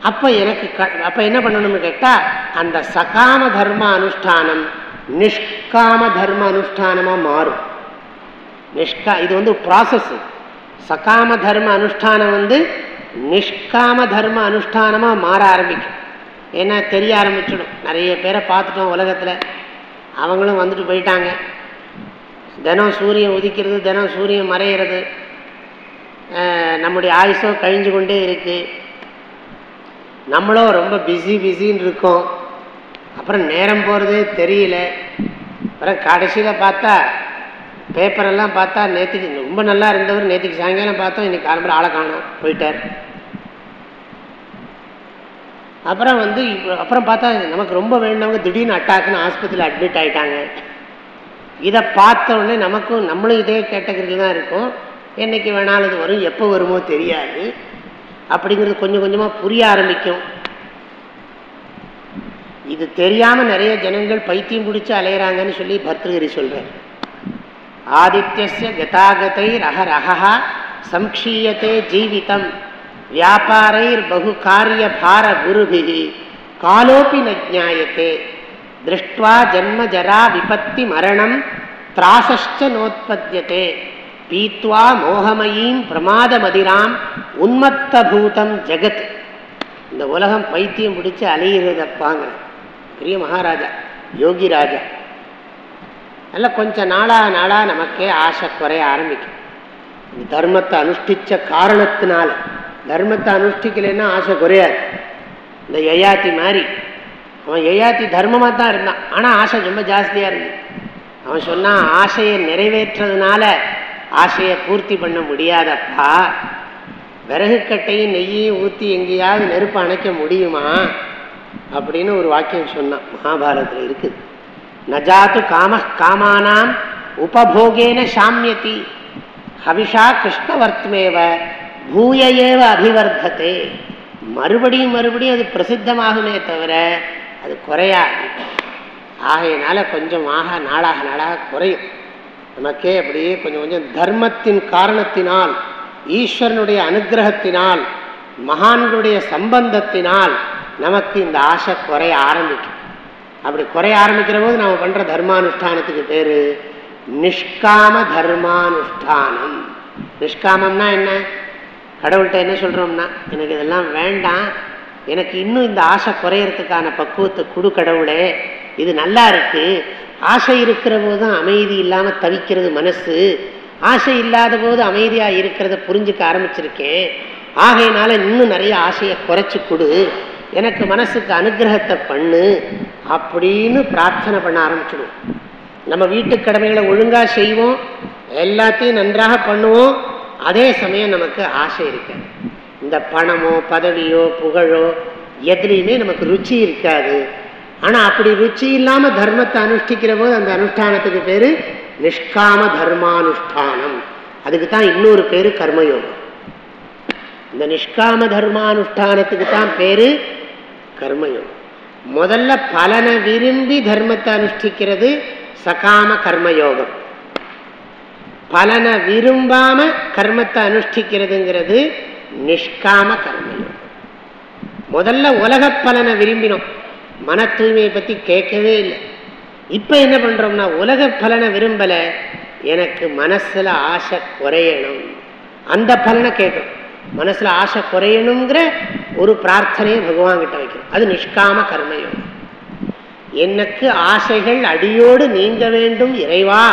அப்போ எனக்கு க அப்போ என்ன பண்ணணும்னு கேட்டால் அந்த சகாம தர்ம அனுஷ்டானம் நிஷ்காம தர்ம அனுஷ்டானமாக மாறும். நிஷ்கா இது வந்து ப்ராசஸ் சகாம தர்ம அனுஷ்டானம் வந்து நிஷ்காம தர்ம அனுஷ்டானமாக மாற ஆரம்பிக்கும். ஏன்னா தெரிய ஆரம்பிச்சிடும். நிறைய பேரை பார்த்துட்டோம் உலகத்தில். அவங்களும் வந்துட்டு போயிட்டாங்க. தினம் சூரியன் உதிக்கிறது தினம் சூரியன் மறையிறது. நம்முடைய ஆயுசோ கழிஞ்சு கொண்டே இருக்குது நம்மளும் ரொம்ப பிஸி பிஸின்னு இருக்கோம். அப்புறம் நேரம் போகிறதே தெரியல. அப்புறம் கடைசியில் பார்த்தா பேப்பரெல்லாம் பார்த்தா நேற்றுக்கு ரொம்ப நல்லா இருந்தவர் நேற்றுக்கு சாயங்காலம் பார்த்தோம். இன்றைக்கி காலம்பரம் ஆளை காணும். போயிட்டார். அப்புறம் வந்து இப்போ அப்புறம் பார்த்தா நமக்கு ரொம்ப வேண்டவங்க திடீர்னு அட்டாக்குன்னு ஆஸ்பத்திரியில் அட்மிட் ஆகிட்டாங்க இதை பார்த்த உடனே நமக்கும் நம்மளும் இதே கேட்டகரியில் தான் இருக்கும். என்றைக்கு வேணாலும் இது வரும் எப்போ வருமோ தெரியாது. அப்படிங்கிறது கொஞ்சம் கொஞ்சமாக புரிய ஆரம்பிக்கும். இது தெரியாமல் நிறைய ஜனங்கள் பைத்தியம் பிடிச்சி அலையிறாங்கன்னு சொல்லி பர்தகிரி சொல்கிறார் ஆதித்யசிய கதாகதை ரக ரகா சம்ஷீயத்தை ஜீவிதம். வியாபாரைர் பகு காரிய பார குருபிகி காலோபி நஜாயத்தே திருஷ்டுவா ஜன்ம ஜரா விபத்தி மரணம் திராசஷ்ட நோத்பத்தியதே பீத்வா மோகமயீம் பிரமாதமதிராம் உன்மத்தபூதம் உன்மத்த பூதம் ஜெகத் இந்த உலகம் பைத்தியம் பிடிச்சி அலையிறதப்பாங்க பெரிய மகாராஜா யோகி ராஜா. நல்ல கொஞ்சம் நாளாக நாளாக நமக்கே ஆசை குறைய ஆரம்பிக்கும். தர்மத்தை அனுஷ்டித்த காரணத்தினால தர்மத்தை அனுஷ்டிக்கலைன்னா ஆசை குறையாது. இந்த யயாத்தி மாதிரி. அவன் யயாத்தி தர்மமாக தான் இருந்தான். ஆனால் ஆசை ரொம்ப ஜாஸ்தியாக இருந்தது அவன் சொன்னான் ஆசையை நிறைவேற்றதுனால ஆசையை பூர்த்தி பண்ண முடியாதப்பா. விறகுக்கட்டையும் நெய்யையும் ஊற்றி எங்கேயாவது நெருப்பு அணைக்க முடியுமா? அப்படின்னு ஒரு வாக்கியம் சொன்னான். மகாபாரதத்தில் இருக்குது. நஜாத்து காம காமானாம் உபபோகேன சாமியதி. ஹவிஷா கிருஷ்ணவர்த்மேவ பூய ஏவ அபிவர்த்ததே. மறுபடியும் மறுபடியும் அது பிரசித்தமாகுமே தவிர அது குறையாது. ஆகையினால கொஞ்சமாக நாளாக நாளாக குறையும். நமக்கே அப்படியே கொஞ்சம் கொஞ்சம் தர்மத்தின் காரணத்தினால் ஈஸ்வரனுடைய அனுகிரகத்தினால் மகான்களுடைய சம்பந்தத்தினால் நமக்கு இந்த ஆசை குறைய ஆரம்பிக்கும். அப்படி குறைய ஆரம்பிக்கிற போது நம்ம பண்ணுற தர்மானுஷ்டானத்துக்கு பேர் நிஷ்காம தர்மானுஷ்டானம். நிஷ்காமம்னா என்ன? கடவுள்கிட்ட என்ன சொல்கிறோம்னா எனக்கு இதெல்லாம் வேண்டாம். எனக்கு இன்னும் இந்த ஆசை குறையறதுக்கான பக்குவத்தை கொடு கடவுளே. இது நல்லா இருக்குது ஆசை இருக்கிற போது தான் அமைதி இல்லாமல் தவிக்கிறது மனசு. ஆசை இல்லாத போது அமைதியாக இருக்கிறத புரிஞ்சுக்க ஆரம்பிச்சிருக்கேன். ஆகையினால இன்னும் நிறைய ஆசையை குறைச்சி கொடு. எனக்கு மனசுக்கு அனுகிரகத்தை பண்ணு அப்படின்னு பிரார்த்தனை பண்ண ஆரம்பிச்சிடுவோம் நம்ம வீட்டு கடமைகளை ஒழுங்காக செய்வோம். எல்லாத்தையும் நன்றாக பண்ணுவோம். அதே சமயம் நமக்கு ஆசை இருக்கு. இந்த பணமோ பதவியோ புகழோ எதுலேயுமே நமக்கு ருச்சி இருக்காது. ஆனால் அப்படி ருச்சி இல்லாமல் தர்மத்தை அனுஷ்டிக்கிற போது அந்த அனுஷ்டானத்துக்கு பேர் நிஷ்காம தர்மானுஷ்டானம். அதுக்கு தான் இன்னொரு பேர் கர்மயோகம். இந்த நிஷ்காம தர்மானுஷ்டானத்துக்கு தான் பேர் கர்மயோகம். முதல்ல பலனை விரும்பி தர்மத்தை அனுஷ்டிக்கிறது சகாம கர்மயோகம். பலனை விரும்பாம கர்மத்தை அனுஷ்டிக்கிறதுங்கிறது நிஷ்காம கர்மயோகம் முதல்ல உலக பலனை விரும்பினோம். மன தூய்மையை பற்றி கேட்கவே இல்லை. இப்போ என்ன பண்ணுறோம்னா உலக பலனை விரும்பலை எனக்கு மனசில் ஆசை குறையணும். அந்த பலனை கேட்குறோம். மனசில் ஆசை குறையணுங்கிற ஒரு பிரார்த்தனையை பகவான்கிட்ட வைக்கணும் வைக்கிறோம். அது நிஷ்காம கர்மயோகம். எனக்கு ஆசைகள் அடியோடு நீங்க வேண்டும் இறைவா.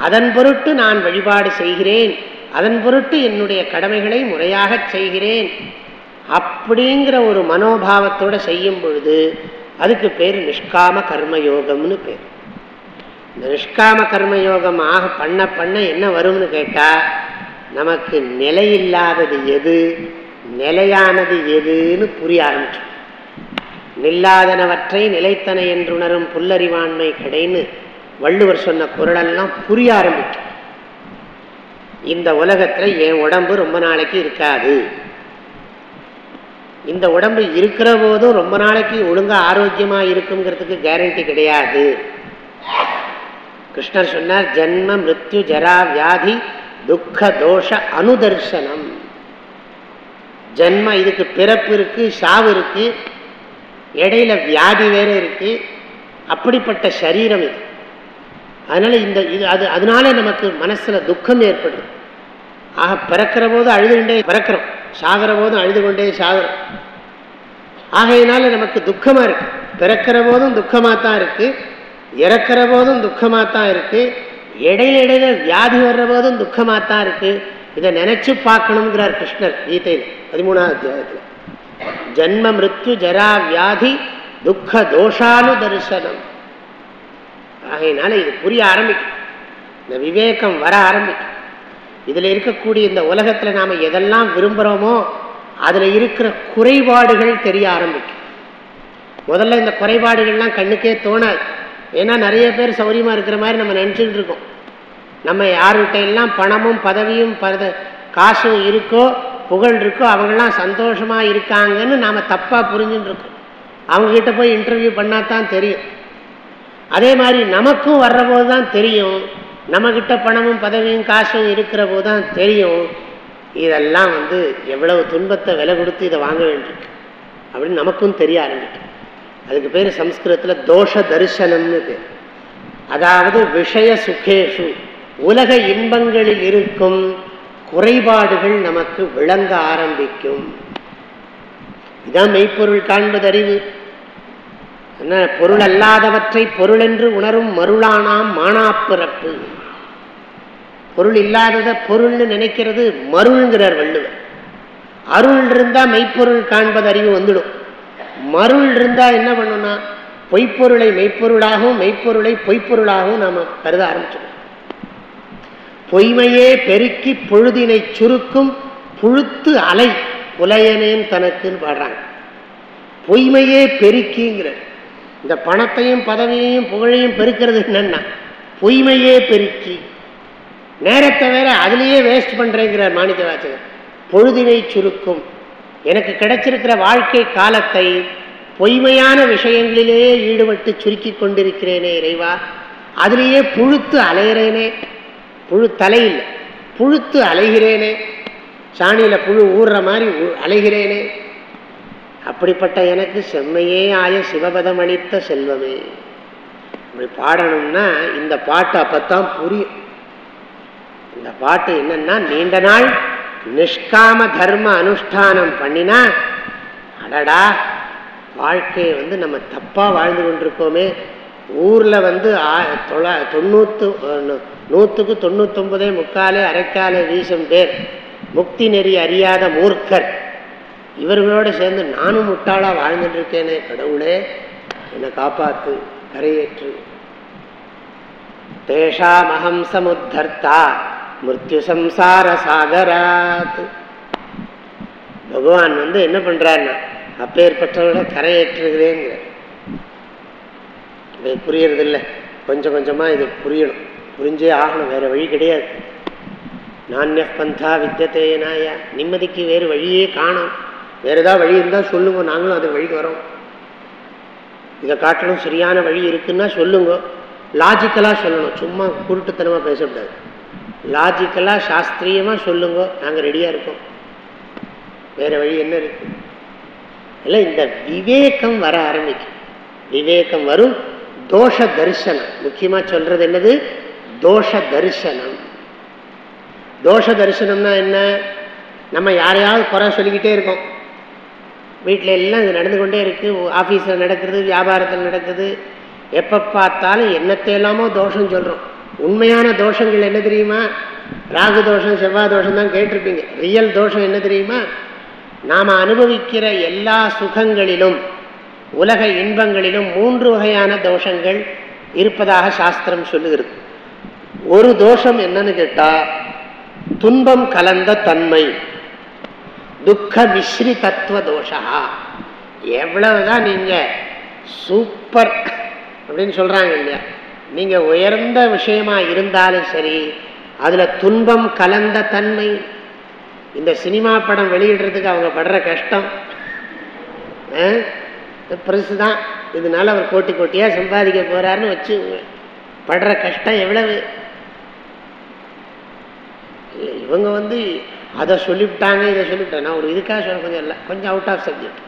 அதன் பொருட்டு நான் வழிபாடு செய்கிறேன். அதன் பொருட்டு என்னுடைய கடமைகளை முறையாக செய்கிறேன். அப்படிங்கிற ஒரு மனோபாவத்தோடு செய்யும் பொழுது அதுக்கு பேர் நிஷ்காம கர்மயோகம்னு பேர். இந்த நிஷ்காம கர்மயோகம் ஆக பண்ண பண்ண என்ன வரும்னு கேட்டால் நமக்கு நிலையில்லாதது எது நிலையானது எதுன்னு புரிய ஆரம்பிச்சோம் நில்லாதனவற்றை நிலைத்தன என்றுணரும் புல்லறிவாண்மை கடைன்னு வள்ளுவர் சொன்ன குரலெல்லாம் புரிய ஆரம்பிக்கும். இந்த உலகத்தில் என் உடம்பு ரொம்ப நாளைக்கு இருக்காது. இந்த உடம்பு இருக்கிற போதும் ரொம்ப நாளைக்கு ஒழுங்காக ஆரோக்கியமாக இருக்குங்கிறதுக்கு கேரண்டி கிடையாது. கிருஷ்ணர் சொன்னார் ஜென்ம மிருத்யு ஜரா வியாதி துக்க தோஷ அனுதர்சனம். ஜென்ம இதுக்கு பிறப்பு இருக்குது சாவு இருக்குது இடையில வியாதி வேறு இருக்கு அப்படிப்பட்ட சரீரம் இது. அதனால இந்த இது அது அதனால நமக்கு மனசுல துக்கம் ஏற்படுது. ஆக பிறக்கிற போது அழுது கொண்டே பிறக்கிறோம். சாகிற போதும் அழுது கொண்டே சாகிறோம். ஆகையினால நமக்கு துக்கமா இருக்கு. பிறக்கிற போதும் துக்கமாக தான் இருக்கு. இறக்கிற போதும் துக்கமாக தான் இருக்கு. இடையில இடையில வியாதி வர்ற போதும் துக்கமாக தான் இருக்கு. இதை நினைச்சு பார்க்கணுங்கிறார் கிருஷ்ணர் கீதையில் பதிமூணாவது அத்தியாயத்தில். ஜன்ம மிருத்யு ஜரா வியாதி துக்க தோஷானு தரிசனம் ஆகையினால இது புரிய ஆரம்பிக்கும். இந்த விவேகம் வர ஆரம்பிக்கும். இதில் இருக்கக்கூடிய இந்த உலகத்தில் நாம் எதெல்லாம் விரும்புகிறோமோ அதில் இருக்கிற குறைபாடுகள் தெரிய ஆரம்பிக்கும். முதல்ல இந்த குறைபாடுகள்லாம் கண்ணுக்கே தோணாது. ஏன்னா நிறைய பேர் சௌரியமாக இருக்கிற மாதிரி நம்ம நினச்சிக்கிட்டு இருக்கோம். நம்ம யார்கிட்ட எல்லாம் பணமும் பதவியும் பத காசும் இருக்கோ புகழ் இருக்கோ அவங்களாம் சந்தோஷமாக இருக்காங்கன்னு நாம் தப்பாக புரிஞ்சுட்டு இருக்கோம். அவங்கக்கிட்ட போய் இன்டர்வியூ பண்ணால் தான் தெரியும். அதே மாதிரி நமக்கும் வர்ற போது தான் தெரியும். நம்மக்கிட்ட பணமும் பதவியும் காசும் இருக்கிற போது தான் தெரியும். இதெல்லாம் வந்து எவ்வளவு துன்பத்தை விலை கொடுத்து இதை வாங்க வேண்டியிருக்கு. அப்படின்னு நமக்கும் தெரிய ஆரம்பிக்கும். அதுக்கு பேர் சம்ஸ்கிருதத்தில் தோஷ தரிசனம்னு பேர். அதாவது விஷய சுகேஷு. உலக இன்பங்களில் இருக்கும் குறைபாடுகள் நமக்கு விளங்க ஆரம்பிக்கும். இதான் மெய்ப்பொருள் காண்பது அறிவு என்ன பொருள் அல்லாதவற்றை பொருள் என்று உணரும் மருளானாம் மானாப்பிறப்பு. பொருள் இல்லாததை பொருள்னு நினைக்கிறது மருள்ங்கிறார் வள்ளுவர். அருள் இருந்தால் மெய்ப்பொருள் காண்பது அறிவு வந்துடும். மருள் இருந்தால் என்ன பண்ணுன்னா பொய்ப்பொருளை மெய்ப்பொருளாகவும் மெய்ப்பொருளை பொய்ப்பொருளாகவும் நாம் கருத ஆரம்பிச்சிடும் பொய்மையே பெருக்கி பொழுதினை சுருக்கும் புழுத்து அலை புலையனேன் தனக்குன்னு பாடுறாங்க. பொய்மையே பெருக்கிங்கிற இந்த பணத்தையும் பதவியையும் புகழையும் பெருக்கிறது என்னன்னா பொய்மையே பெருக்கி. நேரத்தை வேற அதுலேயே வேஸ்ட் பண்ணுறேங்கிறார் மாணிக்க வாசகர். பொழுதினை சுருக்கும். எனக்கு கிடைச்சிருக்கிற வாழ்க்கை காலத்தை பொய்மையான விஷயங்களிலேயே ஈடுபட்டு சுருக்கி கொண்டிருக்கிறேனே இறைவா. அதிலேயே புழுத்து அலைகிறேனே புழு தலையில் புழுத்து அலைகிறேனே. சாணியில் புழு ஊறுற மாதிரி அலைகிறேனே. அப்படிப்பட்ட எனக்கு செம்மையே ஆய சிவபதம் அளித்த செல்வமே. இப்படி பாடணும்னா இந்த பாட்டு அப்பத்தான் புரியும். இந்த பாட்டு என்னன்னா நீண்ட நாள் நிஷ்காம தர்ம அனுஷ்டானம் பண்ணினா அடடா வாழ்க்கையை வந்து நம்ம தப்பாக வாழ்ந்து கொண்டிருக்கோமே. ஊரில் வந்து தொள்ளா தொண்ணூற்று நூற்றுக்கு தொண்ணூத்தொம்பதே முக்காலே அரைக்காலே வீசும் பேர். முக்தி நெறி அறியாத மூர்க்கர். இவர்களோடு சேர்ந்து நானும் முட்டாளாக வாழ்ந்துட்டு இருக்கேனே கடவுளே. என்னை காப்பாத்து கரையேற்று. தேஷாமகம் சமுத்தர்த்தா மிருத்யு சம்சார சாகராத். பகவான் வந்து என்ன பண்றாருன்னா அப்பேற்பட்டவர்கள கரையேற்றுகிறேங்கிற இது புரியறது கொஞ்சம் கொஞ்சமாக இது புரியணும். புரிஞ்சே ஆகணும். வேற வழி கிடையாது. நானிய பந்தா வித்தியத்தேனாயா நிம்மதிக்கு வேறு வழியே காணும். வேறு ஏதாவது வழி இருந்தால் சொல்லுங்க நாங்களும் அது வழிக்கு வரோம். இதை காட்டணும் சரியான வழி இருக்குன்னா சொல்லுங்க. லாஜிக்கலாக சொல்லணும் சும்மா குருட்டுத்தனமாக பேசக்கூடாது. லாஜிக்கலாக சாஸ்திரியமாக சொல்லுங்க நாங்கள் ரெடியாக இருக்கோம். வேறு வழி என்ன இருக்குது இல்லை இந்த விவேகம் வர ஆரம்பிக்கும். விவேகம் வரும் தோஷ தரிசனம். முக்கியமாக சொல்றது என்னது? தோஷ தரிசனம். தோஷ தரிசனம்னா என்ன? நம்ம யாரையாவது குறை சொல்லிக்கிட்டே இருக்கோம். வீட்டில் எல்லாம் இது நடந்து கொண்டே இருக்குது ஆஃபீஸில் நடக்கிறது வியாபாரத்தில் நடக்குது. எப்போ பார்த்தாலும் என்னத்தையெல்லாமோ தோஷம் சொல்கிறோம் உண்மையான தோஷங்கள் என்ன தெரியுமா? ராகு தோஷம் செவ்வாய் தோஷம் தான் கேட்டிருப்பீங்க. ரியல் தோஷம் என்ன தெரியுமா? நாம் அனுபவிக்கிற எல்லா சுகங்களிலும் உலக இன்பங்களிலும் மூன்று வகையான தோஷங்கள் இருப்பதாக சாஸ்திரம் சொல்லுகிறது. ஒரு தோஷம் என்னன்னு கேட்டால் துன்பம் கலந்த தன்மை. துக்க மிஸ்ரி தத்துவ தோஷா எவ்வளவுதான் நீங்கள் சூப்பர் அப்படின்னு சொல்கிறாங்க இல்லையா? நீங்கள் உயர்ந்த விஷயமா இருந்தாலும் சரி அதில் துன்பம் கலந்த தன்மை. இந்த சினிமா படம் வெளியிடுறதுக்கு அவங்க படுற கஷ்டம். பெருசு தான் இதனால அவர் கோட்டி கோட்டியாக சம்பாதிக்க போகிறாருன்னு வச்சு படுற கஷ்டம் எவ்வளவு? இவங்க வந்து அதை சொல்லிவிட்டாங்க இதை சொல்லிவிட்டாங்க. நான் ஒரு இதுக்காக சொல்ல கொஞ்சம் இல்லை. கொஞ்சம் அவுட் ஆஃப் சப்ஜெக்ட்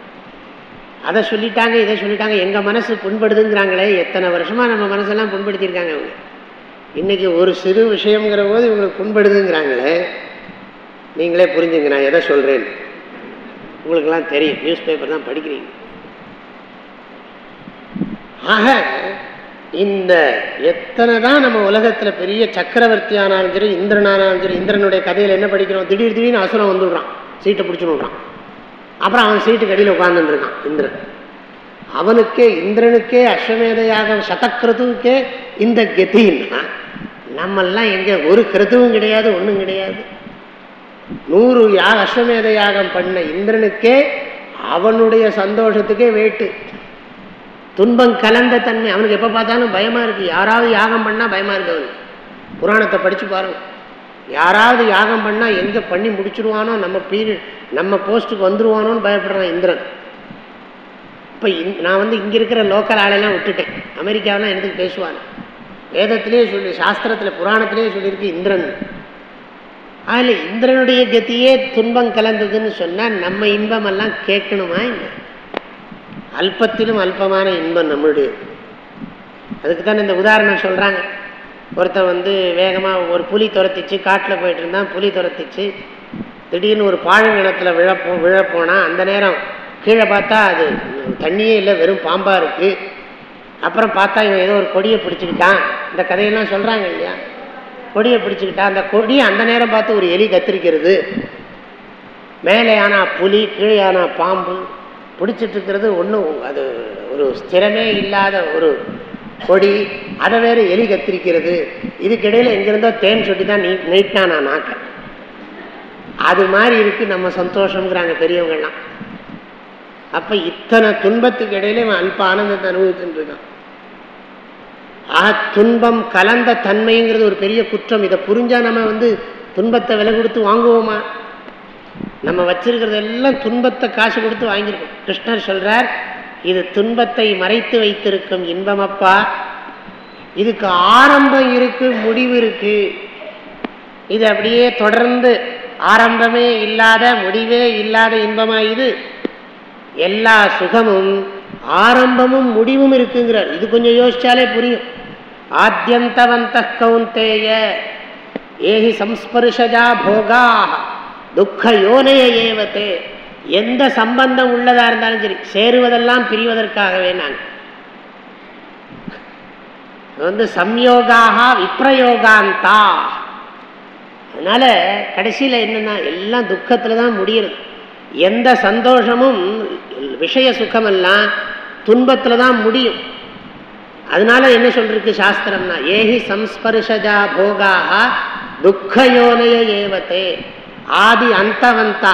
அதை சொல்லிட்டாங்க இதை சொல்லிட்டாங்க. எங்கள் மனசு புண்படுதுங்கிறாங்களே எத்தனை வருஷமாக நம்ம மனசெல்லாம் புண்படுத்தியிருக்காங்க அவங்க? இன்றைக்கி ஒரு சிறு விஷயங்கிற போது இவங்களுக்கு புண்படுதுங்கிறாங்களே நீங்களே புரிஞ்சுங்க நான் எதை சொல்கிறேன் உங்களுக்கெல்லாம் தெரியும். நியூஸ் பேப்பர் தான் படிக்கிறீங்க. ஆக இந்த எத்தனை தான் நம்ம உலகத்தில் பெரிய சக்கரவர்த்தி ஆனாலும் சரி இந்திரன் ஆனாலும் சரி இந்திரனுடைய கதையில் என்ன படிக்கிறோம்? திடீர் திடீர்னு அசுரம் வந்துடுறான். சீட்டை பிடிச்சுன்னு விடுறான். அப்புறம் அவன் சீட்டு கடியில் உட்காந்துருக்கான் இந்திரன். அவனுக்கே இந்திரனுக்கே அஸ்வமேதையாக சதக்கிரதுவுக்கே இந்த கெத்தின்னா நம்மெல்லாம் எங்கே ஒரு கிருதுவும் கிடையாது ஒன்றும் கிடையாது. நூறு யாக அஸ்வமேத யாகம் பண்ண இந்திரனுக்கே அவனுடைய சந்தோஷத்துக்கே வேட்டு. துன்பம் கலந்த தன்மை. அவனுக்கு எப்போ பார்த்தாலும் பயமாக இருக்குது யாராவது யாகம் பண்ணால் பயமாக இருக்கு அவனுக்கு. புராணத்தை படித்து பாருங்கள் யாராவது யாகம் பண்ணால் எங்கே பண்ணி முடிச்சுடுவானோ நம்ம பீரியட் நம்ம போஸ்ட்டுக்கு வந்துடுவானோன்னு பயப்படுறான் இந்திரன். இப்போ நான் வந்து இங்கே இருக்கிற லோக்கல் ஆளெல்லாம் விட்டுட்டேன். அமெரிக்காவெலாம் எனக்கு பேசுவான் வேதத்திலே சொல்லி சாஸ்திரத்தில் புராணத்திலே சொல்லியிருக்கு இந்திரன். அதில் இந்திரனுடைய கத்தியே துன்பம் கலந்ததுன்னு சொன்னால் நம்ம இன்பமெல்லாம் கேட்கணுமா இல்லை அல்பத்திலும் அல்பமான இன்பம் நம்மளுடைய. அதுக்கு தானே இந்த உதாரணம் சொல்கிறாங்க ஒருத்தன் வந்து வேகமாக ஒரு புலி துரத்திச்சு காட்டில் போயிட்டு இருந்தான் புலி துரத்திச்சு திடீர்னு ஒரு பாழங்கிணத்தில் விழப்போ விழப்போனால் அந்த நேரம் கீழே பார்த்தா அது தண்ணியே இல்லை வெறும் பாம்பாக இருக்குது அப்புறம் பார்த்தா இவன் ஏதோ ஒரு கொடியை பிடிச்சிக்கிட்டான். இந்த கதையெல்லாம் சொல்கிறாங்க இல்லையா? கொடியை பிடிச்சிக்கிட்டான் அந்த கொடியை அந்த நேரம் பார்த்து ஒரு எலி கத்திரிக்கிறது. மேலே ஆனால் புலி கீழே ஆனால் பாம்பு பிடிச்சிட்டு இருக்கிறது ஒன்றும் அது ஒரு ஸ்திரமே இல்லாத ஒரு கொடி அதை வேறு எலி கத்திரிக்கிறது. இதுக்கிடையில் எங்கேருந்தோ தேன் சொல்லி தான் நீ நீட்டான் நான் நாக்க. அது மாதிரி இருக்கு நம்ம சந்தோஷங்கிறாங்க பெரியவங்கள்லாம். அப்ப இத்தனை துன்பத்துக்கு இடையில இவன் அல்ப ஆனந்தத்தை அனுபவிச்சுட்டு இருக்கான் ஆக துன்பம் கலந்த தன்மைங்கிறது ஒரு பெரிய குற்றம். இதை புரிஞ்சா நம்ம வந்து துன்பத்தை விலை கொடுத்து வாங்குவோமா? நம்ம வச்சிருக்கிறது எல்லாம் துன்பத்தை காசு கொடுத்து வாங்கியிருக்கோம். கிருஷ்ணர் சொல்றார் இது துன்பத்தை மறைத்து வைத்திருக்கும் இன்பமப்பா. இதுக்கு ஆரம்பம் இருக்கு முடிவு இருக்கு. இது அப்படியே தொடர்ந்து ஆரம்பமே இல்லாத முடிவே இல்லாத இன்பமா இது? எல்லா சுகமும் ஆரம்பமும் முடிவும் இருக்குங்கிறார். இது கொஞ்சம் யோசிச்சாலே புரியும். ஆத்தியந்தவந்த கவுந்தேய ஏஹி சம்ஸ்பர்ஷஜா போகா துக்க யோனைய ஏவத்து எந்த சம்பந்தம் உள்ளதா இருந்தாலும் சரி சேருவதெல்லாம் பிரிவதற்காகவே நான் வந்து சம்யோகாக விப்ரயோகாந்தா. அதனால கடைசியில் என்னன்னா எல்லாம் துக்கத்தில் தான் முடியுது. எந்த சந்தோஷமும் விஷய சுகமெல்லாம் துன்பத்தில் தான் முடியும். அதனால என்ன சொல்றதுக்கு சாஸ்திரம்னா ஏஹி சம்ஸ்பர்ஷஜா போகாக துக்கயோனைய ஏவத்தே ஆதி அந்தவந்தா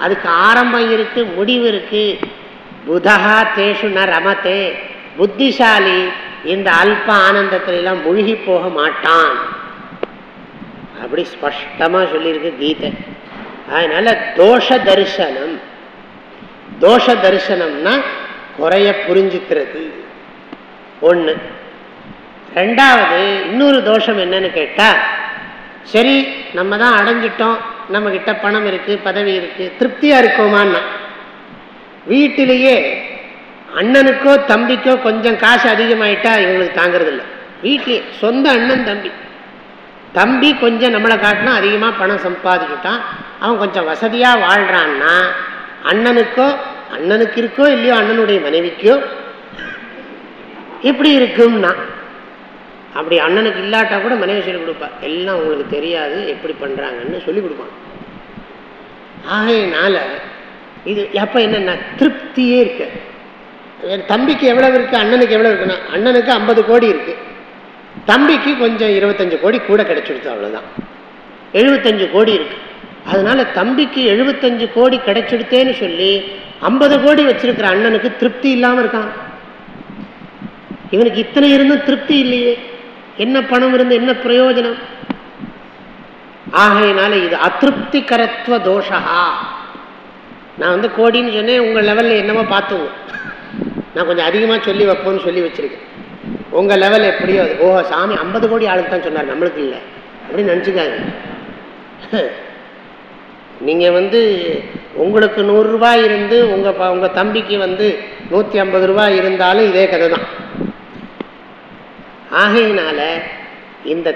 அதுக்கு ஆரம்பம் இருக்கு முடிவு இருக்கு. புதகா தேஷு ந ரமத்தே புத்திசாலி இந்த அல்ப ஆனந்தத்துல எல்லாம் மூழ்கி போக மாட்டான். அப்படி ஸ்பஷ்டமா சொல்லியிருக்கு கீதை. அதனால தோஷ தரிசனம். தோஷ தரிசனம்னா குறைய புரிஞ்சுக்கிறது. ஒன்று ரெண்டாவது இன்னொரு தோஷம் என்னன்னு கேட்டால் சரி நம்ம தான் அடைஞ்சிட்டோம். நம்ம கிட்ட பணம் இருக்கு பதவி இருக்கு திருப்தியா இருக்கோமான்னா வீட்டிலேயே அண்ணனுக்கோ தம்பிக்கோ கொஞ்சம் காசு அதிகமாயிட்டா இவங்களுக்கு தாங்கிறது இல்லை வீட்லேயே சொந்த அண்ணன் தம்பி. தம்பி கொஞ்சம் நம்மளை காட்டினா அதிகமாக பணம் சம்பாதிக்கிட்டான் அவன் கொஞ்சம் வசதியாக வாழ்கிறான்னா அண்ணனுக்கோ அண்ணனுக்கு இருக்கோ இல்லையோ அண்ணனுடைய மனைவிக்கோ இப்படி இருக்கும்னா அப்படி அண்ணனுக்கு இல்லாட்டா கூட மனைவி சொல்லிக் கொடுப்பா. எல்லாம் உங்களுக்கு தெரியாது எப்படி பண்ணுறாங்கன்னு சொல்லி கொடுப்பான். ஆகையினால இது எப்போ என்னென்ன திருப்தியே இருக்கு. என் தம்பிக்கு எவ்வளவு இருக்கு அண்ணனுக்கு எவ்வளவு இருக்குன்னா அண்ணனுக்கு ஐம்பது கோடி இருக்கு. தம்பிக்கு கொஞ்சம் இருபத்தஞ்சு கோடி கூட கிடைச்சிடுது அவ்வளோதான் எழுபத்தஞ்சு கோடி இருக்கு. அதனால தம்பிக்கு எழுபத்தஞ்சு கோடி கிடைச்சிடுத்தேன்னு சொல்லி ஐம்பது கோடி வச்சிருக்கிற அண்ணனுக்கு திருப்தி இல்லாமல் இருக்கான். இவனுக்கு இத்தனை இருந்தும் திருப்தி இல்லையே. என்ன பணம் இருந்து என்ன பிரயோஜனம்? ஆகையினால இது அதிருப்திகரத்துவ தோஷா நான் வந்து கோடின்னு சொன்னேன் உங்கள் லெவலில் என்னவோ பார்த்துங்க நான் கொஞ்சம் அதிகமாக சொல்லி வைப்போம்னு சொல்லி வச்சுருக்கேன். உங்கள் லெவல் எப்படியோ அது. ஓ சாமி ஐம்பது கோடி ஆளுக்கு தான் சொன்னார் நம்மளுக்கு இல்லை. அப்படின்னு நினச்சிக்காங்க நீங்கள் வந்து உங்களுக்கு நூறுரூவா இருந்து உங்கள் ப உங்கள் தம்பிக்கு வந்து நூற்றி ஐம்பது ரூபாய் இருந்தாலும் இதே கதை தான் ஆகையினால இந்த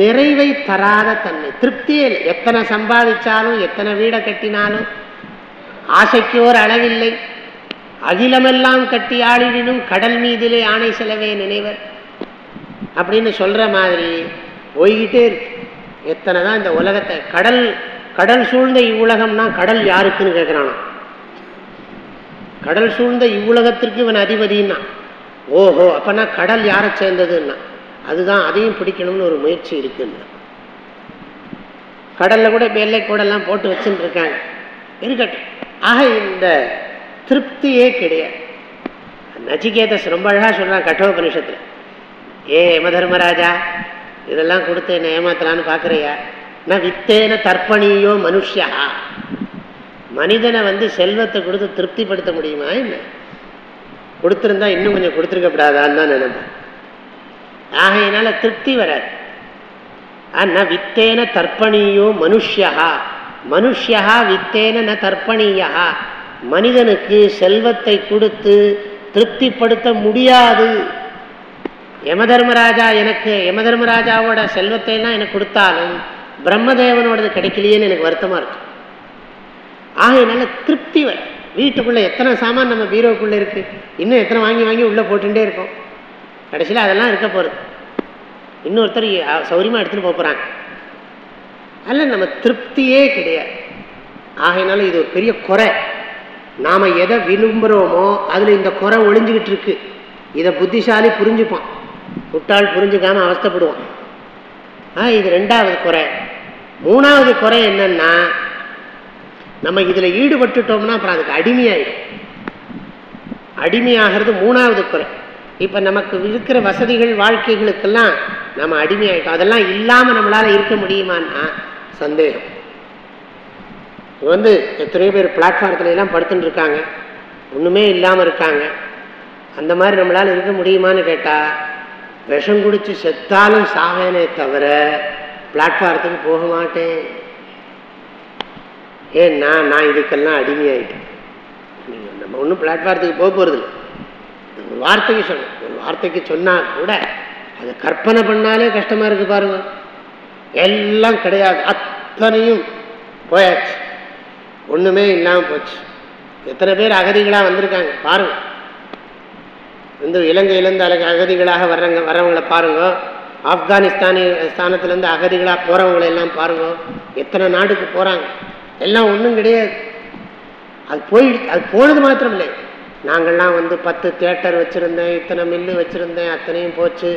நிறைவை தராத தன்மை திருப்தியே இல்லை. எத்தனை சம்பாதிச்சாலும் எத்தனை வீடை கட்டினாலும் ஆசைக்கு ஒரு அளவில்லை. அகிலமெல்லாம் கட்டி ஆளினும் கடல் மீதிலே ஆணை செலவே நினைவர். அப்படின்னு சொல்ற மாதிரி போய்கிட்டே இருக்கு. எத்தனை தான் இந்த உலகத்தை கடல் கடல் சூழ்ந்த இவ்வுலகம்னா கடல் யாருக்குன்னு கேட்குறானா கடல் சூழ்ந்த இவ்வுலகத்திற்கு இவன் அதிபதினா ஓஹோ அப்பனா கடல் யாரை சேர்ந்ததுன்னா? அதுதான் அதையும் பிடிக்கணும்னு ஒரு முயற்சி இருக்குன்னா. கடல்ல கூட இப்போ எல்லை கூடெல்லாம் போட்டு வச்சுட்டு இருக்காங்க இருக்கட்டும். ஆக இந்த திருப்தியே கிடையாது. நச்சிகேதஸ் ரொம்ப அழகா சொல்றான் கட்டோபனிஷத்துல. ஏ யமதர்மராஜா இதெல்லாம் கொடுத்து என்ன ஏமாத்தலான்னு பார்க்குறியா நான் வித்தேன தர்ப்பணியோ மனுஷா மனிதனை வந்து செல்வத்தை கொடுத்து திருப்திப்படுத்த முடியுமா என்ன? கொடுத்துருந்தா இன்னும் கொஞ்சம் கொடுத்துருக்கப்படாதான்னு தான் நினைப்பேன். ஆகையினால திருப்தி வராது. ஆனால் வித்தேன தர்ப்பணியோ மனுஷியா. மனுஷியா வித்தேன ந தர்ப்பணியா. மனிதனுக்கு செல்வத்தை கொடுத்து திருப்திப்படுத்த முடியாது. யமதர்மராஜா எனக்கு யமதர்மராஜாவோட செல்வத்தை எல்லாம் எனக்கு கொடுத்தாலும் பிரம்மதேவனோடது கிடைக்கலையேன்னு எனக்கு வருத்தமாக இருக்கும் ஆகையினால திருப்தி வர வீட்டுக்குள்ளே எத்தனை சாமான் நம்ம பீரோவுக்குள்ளே இருக்குது இன்னும் எத்தனை வாங்கி வாங்கி உள்ளே போட்டுட்டே இருக்கோம். கடைசியில் அதெல்லாம் இருக்க போகிறது இன்னொருத்தர் சௌரியமாக எடுத்துகிட்டு போகிறாங்க அதில் நம்ம திருப்தியே கிடையாது. ஆகையினால இது ஒரு பெரிய குறை. நாம் எதை விரும்புகிறோமோ அதில் இந்த குறை ஒளிஞ்சுக்கிட்டு இருக்கு. இதை புத்திசாலி புரிஞ்சுப்பான். முட்டாள் புரிஞ்சுக்காமல் அவஸ்தைப்படுவான். ஆ இது ரெண்டாவது குறை. மூணாவது குறை என்னன்னா நம்ம இதில் ஈடுபட்டுட்டோம்னா அப்புறம் அதுக்கு அடிமையாயிடும். அடிமையாகிறது மூணாவது குறை. இப்போ நமக்கு இருக்கிற வசதிகள் வாழ்க்கைகளுக்கெல்லாம் நம்ம அடிமையாயிட்டோம். அதெல்லாம் இல்லாமல் நம்மளால் இருக்க முடியுமான்னா சந்தேகம். வந்து எத்தனையோ பேர் பிளாட்ஃபாரத்துல எல்லாம் படுத்துட்டு இருக்காங்க. ஒன்றுமே இல்லாமல் இருக்காங்க. அந்த மாதிரி நம்மளால் இருக்க முடியுமான்னு கேட்டால் விஷம் குடிச்சு செத்தாலும் சாவேனே தவிர பிளாட்ஃபாரத்துக்கு போக மாட்டேன். ஏன்னா நான் இதுக்கெல்லாம் அடிமையாயிட்டேன். நீங்கள் நம்ம ஒன்றும் பிளாட்ஃபாரத்துக்கு போக போகிறதில்ல ஒரு வார்த்தைக்கு சொன்னேன் ஒரு வார்த்தைக்கு சொன்னால் கூட அதை கற்பனை பண்ணாலே கஷ்டமாக இருக்குது பாருங்க. எல்லாம் கிடையாது. அத்தனையும் போயாச்சு. ஒன்றுமே இல்லாமல் போச்சு. எத்தனை பேர் அகதிகளாக வந்திருக்காங்க பாருங்கள் இந்த இலங்கையிலேருந்து அழகு அகதிகளாக வர்றவங்க வர்றவங்களை பாருங்க. ஆப்கானிஸ்தானி ஸ்தானத்துலேருந்து அகதிகளாக போகிறவங்களை எல்லாம் பாருங்க. எத்தனை நாடுக்கு போகிறாங்க எல்லாம் ஒன்றும் கிடையாது. அது போய் அது போனது மாத்திரம் இல்லை நாங்கள்லாம் வந்து பத்து தேட்டர் வச்சுருந்தேன் இத்தனை மில்லு வச்சுருந்தேன் அத்தனையும் போச்சு.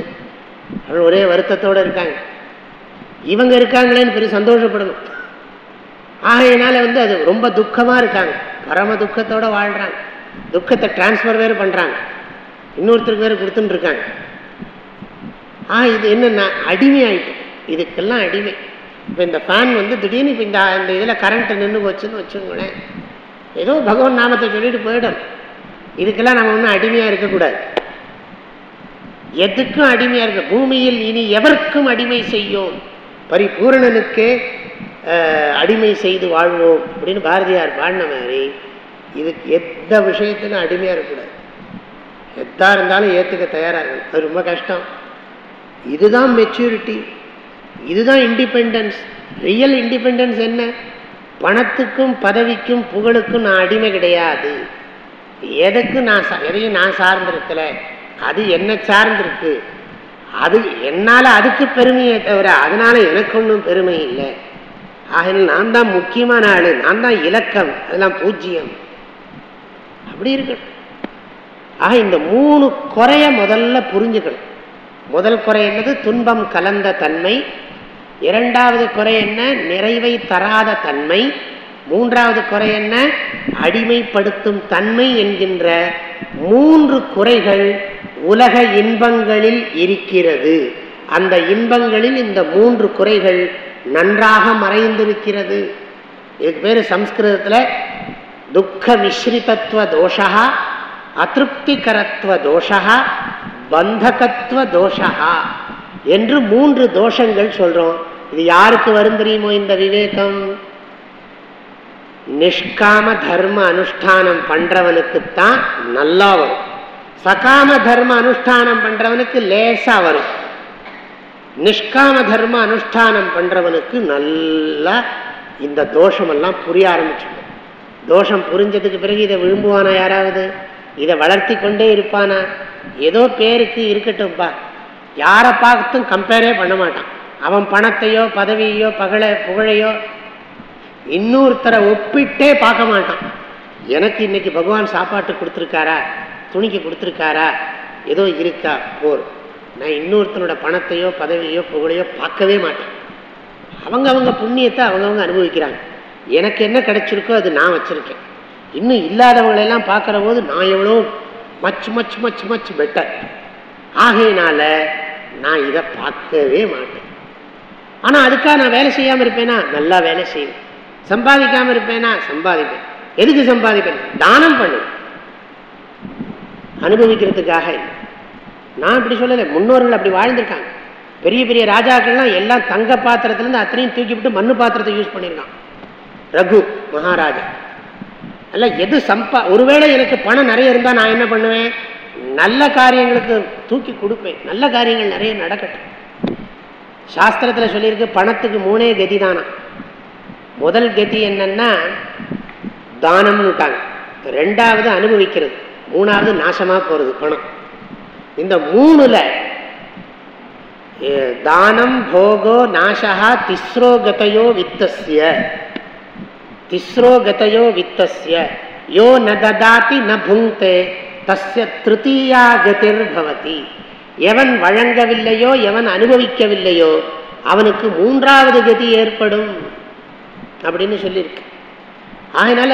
அவள் ஒரே வருத்தத்தோடு இருக்காங்க. இவங்க இருக்காங்களேன்னு பெரிய சந்தோஷப்படணும். ஆகையினால வந்து அது ரொம்ப துக்கமாக இருக்காங்க. பரம துக்கத்தோடு வாழ்கிறாங்க துக்கத்தை டிரான்ஸ்ஃபர் வேறு பண்ணுறாங்க இன்னொருத்தருக்கு வேறு கொடுத்துட்டுருக்காங்க ஆ இது என்னென்னா அடிமை ஆகிட்டு இதுக்கெல்லாம் அடிமை. இப்போ இந்த ஃபேன் வந்து திடீர்னு இப்போ இந்த இந்த இதில் கரண்ட்டு நின்று போச்சுன்னு வச்சுக்கோங்களேன். ஏதோ பகவான் நாமத்தை சொல்லிட்டு போயிடும் இதுக்கெல்லாம் நம்ம ஒன்றும் அடிமையாக இருக்கக்கூடாது. எதுக்கும் அடிமையாக இருக்க பூமியில் இனி எவருக்கும் அடிமை செய்யும்? பரிபூரணனுக்கு அடிமை செய்து வாழ்வோம் அப்படின்னு பாரதியார் பாடின மாதிரி இதுக்கு எந்த விஷயத்துக்கும் அடிமையாக இருக்கக்கூடாது. எதாக இருந்தாலும் ஏற்றுக்க தயாராக இருக்கணும். அது ரொம்ப கஷ்டம். இதுதான் மெச்சூரிட்டி இதுதான் இண்டிபெண்டன்ஸ் ரியல் இண்டிபெண்டன்ஸ் என்ன? பணத்துக்கும் பதவிக்கும் புகழுக்கும் நான் அடிமை கிடையாது. எதுக்கு நான் எதையும் நான் சார்ந்திருக்கல. அது என்ன சார்ந்திருக்கு. அது என்னால் அதுக்கு பெருமையை தவிர அதனால எனக்கு ஒன்றும் பெருமை இல்லை. ஆகினால் நான் தான் முக்கியமான ஆள். நான் தான் இலக்கம். அதெல்லாம் பூஜ்ஜியம். அப்படி இருக்கணும் ஆக இந்த மூணு குறைய முதல்ல புரிஞ்சுக்கணும். முதல் குறை என்னது? துன்பம் கலந்த தன்மை. இரண்டாவது குறை என்ன? நிறைவை தராத தன்மை. மூன்றாவது குறை என்ன? அடிமைப்படுத்தும் தன்மை என்கின்ற மூன்று குறைகள் உலக இன்பங்களில் இருக்கிறது. அந்த இன்பங்களில் இந்த மூன்று குறைகள் நன்றாக மறைந்திருக்கிறது. இதுக்கு பேர் சம்ஸ்கிருதத்தில் துக்க மிஸ்ரிதத்துவ தோஷா அதிருப்திகரத்துவ தோஷா பந்தகத்துவ தோஷா என்று மூன்று தோஷங்கள் சொல்றோம். இது யாருக்கு வரும் தெரியுமோ இந்த விவேகம்? நிஷ்காம தர்ம அனுஷ்டானம் பண்றவனுக்குத்தான் நல்லா வரும். சகாம தர்ம அனுஷ்டானம் பண்றவனுக்கு லேசா வரும். நிஷ்காம தர்ம அனுஷ்டானம் பண்றவனுக்கு நல்லா இந்த தோஷமெல்லாம் புரிய ஆரம்பிச்சிடும். தோஷம் புரிஞ்சதுக்கு பிறகு இதை விரும்புவானா யாராவது? இதை வளர்த்தி கொண்டே இருப்பானா? ஏதோ பேருக்கு இருக்கட்டும்பா. யாரை பார்த்தும் கம்பேரே பண்ண மாட்டான். அவன் பணத்தையோ பதவியோ பகழ புகழையோ இன்னொருத்தரை ஒப்பிட்டே பார்க்க மாட்டான். எனக்கு இன்னைக்கு பகவான் சாப்பாட்டு கொடுத்துருக்காரா? துணிக்கு கொடுத்துருக்காரா? ஏதோ இருக்கா? போர். நான் இன்னொருத்தனோட பணத்தையோ பதவியோ புகழையோ பார்க்கவே மாட்டேன். அவங்க அவங்க புண்ணியத்தை அவங்கவுங்க அனுபவிக்கிறாங்க. எனக்கு என்ன கிடைச்சிருக்கோ அது நான் வச்சுருக்கேன். இன்னும் இல்லாதவங்களெல்லாம் பார்க்குற போது நான் எவ்வளோ much much much much better ஆகையினால நான் இதை பார்க்கவே மாட்டேன். ஆனால் அதுக்காக நான் வேலை செய்யாமல் இருப்பேனா? நல்லா வேலை செய்வேன். சம்பாதிக்காமல் இருப்பேனா? சம்பாதிப்பேன். எதுக்கு சம்பாதிப்பேன்? தானம் பண்ணு. அனுபவிக்கிறதுக்காக நான் இப்படி சொல்லலை. முன்னோர்கள் அப்படி வாழ்ந்திருக்காங்க. பெரிய பெரிய ராஜாக்கள்லாம் எல்லாம் தங்க பாத்திரத்துலேருந்து அத்தனையும் தூக்கி விட்டு மண்ணு பாத்திரத்தை யூஸ் பண்ணியிருக்கான். ரகு மகாராஜா. அல்ல எது சம்பா ஒருவேளை எனக்கு பணம் நிறைய இருந்தால் நான் என்ன பண்ணுவேன்? நல்ல காரியங்களுக்கு தூக்கி கொடுப்பேன். நல்ல காரியங்கள் நிறைய நடக்கட்டும். சாஸ்திரத்தில் சொல்லியிருக்கு பணத்துக்கு மூணே கதி தானா முதல் கதி என்னன்னா தானம்னு விட்டாங்க. ரெண்டாவது அனுபவிக்கிறது. மூணாவது நாசமாக போகிறது பணம். இந்த மூணுல தானம் போகோ நாசா திஸ்ரோ கதையோ வித்தஸ்ய. திஸ்ரோ கதையோ வித்தஸ்ய. யோ ந ததாதி ந புங்கே. தஸ்ய திருத்தீயா கதிர் பவதி எவன் வழங்கவில்லையோ எவன் அனுபவிக்கவில்லையோ அவனுக்கு மூன்றாவது கதி ஏற்படும் அப்படின்னு சொல்லியிருக்கு. அதனால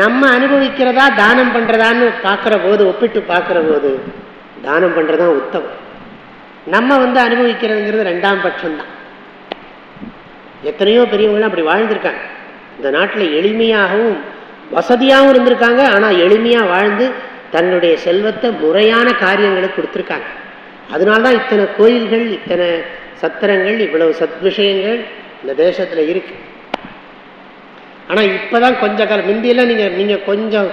நம்ம அனுபவிக்கிறதா தானம் பண்ணுறதான்னு பார்க்குற போது ஒப்பிட்டு பார்க்குற போது தானம் பண்ணுறதான் உத்தமம். நம்ம வந்து அனுபவிக்கிறதுங்கிறது ரெண்டாம் பட்சம்தான். எத்தனையோ பெரியவங்களாம் அப்படி வாழ்ந்திருக்காங்க. இந்த நாட்டில் எளிமையாகவும் வசதியாகவும் இருந்திருக்காங்க. ஆனால் எளிமையாக வாழ்ந்து தன்னுடைய செல்வத்தை முறையான காரியங்களுக்கு கொடுத்துருக்காங்க. அதனால்தான் இத்தனை கோயில்கள் இத்தனை சத்திரங்கள் இவ்வளவு சத் விஷயங்கள் இந்த தேசத்தில் இருக்கு. ஆனால் இப்போ தான் கொஞ்ச காலம் முந்தியெல்லாம் நீங்கள் நீங்கள் கொஞ்சம்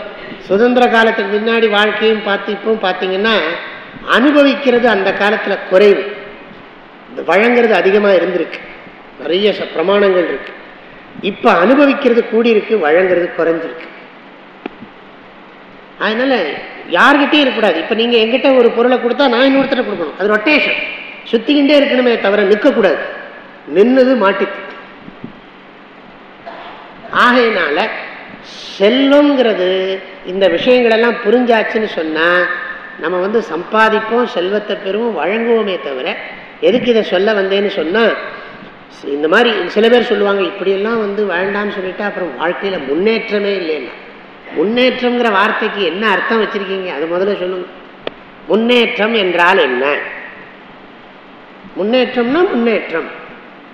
சுதந்திர காலத்துக்கு முன்னாடி வாழ்க்கையும் பார்த்து இப்பவும் பார்த்தீங்கன்னா அனுபவிக்கிறது அந்த காலத்தில் குறைவு. இந்த வழங்குறது அதிகமாக இருந்திருக்கு. நிறைய பிரமாணங்கள் இருக்குது இப்போ அனுபவிக்கிறது கூடியிருக்கு வழங்குறது குறைஞ்சிருக்கு. அதனால யார்கிட்டையும் இருக்கக்கூடாது. இப்போ நீங்கள் எங்கிட்ட ஒரு பொருளை கொடுத்தா நான் இன்னொருத்தரை கொடுக்கணும். அது ரொட்டேஷன் சுத்திக்கிட்டே இருக்கணுமே தவிர நிற்கக்கூடாது நின்னது மாட்டித்து ஆகையினால செல்வங்கிறது இந்த விஷயங்களெல்லாம் புரிஞ்சாச்சுன்னு சொன்னால் நம்ம வந்து சம்பாதிப்போம் செல்வத்தை பெறுவோம் வழங்குவோமே தவிர எதுக்கு இதை சொல்ல வந்தேன்னு சொன்னால் இந்த மாதிரி சில பேர் சொல்லுவாங்க இப்படியெல்லாம் வந்து வேண்டாம்னு சொல்லிட்டு அப்புறம் வாழ்க்கையில் முன்னேற்றமே இல்லைன்னா. முன்னேற்றங்கிற வார்த்தைக்கு என்ன அர்த்தம் வச்சுருக்கீங்க? அது முதல்ல சொல்லுங்க. முன்னேற்றம் என்றால் என்ன? முன்னேற்றம்னா முன்னேற்றம்.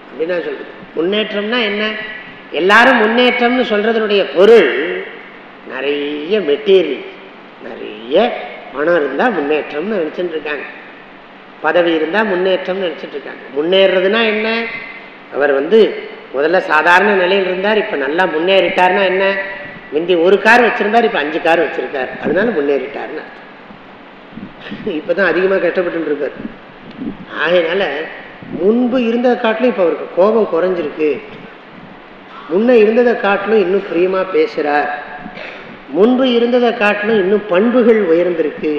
அப்படின்னா சொல்லுங்க முன்னேற்றம்னா என்ன? எல்லாரும் முன்னேற்றம்னு சொல்றதனுடைய பொருள் நிறைய மெட்டீரியல் நிறைய பணம் இருந்தால் முன்னேற்றம்னு நினச்சிட்டு இருக்காங்க. பதவி இருந்தால் முன்னேற்றம்னு நினச்சிட்டு இருக்காங்க. முன்னேறதுனா என்ன? அவர் வந்து முதல்ல சாதாரண நிலையில் இருந்தார் இப்போ நல்லா முன்னேறிட்டார்னா என்ன? முந்தி ஒரு கார் வச்சிருந்தார் இப்போ அஞ்சு கார் வச்சிருக்கார். அதனால முன்னேறிட்டார்னு இப்போ தான் அதிகமாக கஷ்டப்பட்டு இருக்கார் ஆகையினால முன்பு இருந்ததை காட்டிலும் இப்போ அவருக்கு கோபம் குறைஞ்சிருக்கு. முன்ன இருந்ததை காட்டிலும் இன்னும் பிரியமாக பேசுகிறார் முன்பு இருந்ததை காட்டிலும் இன்னும் பண்புகள் உயர்ந்திருக்கு.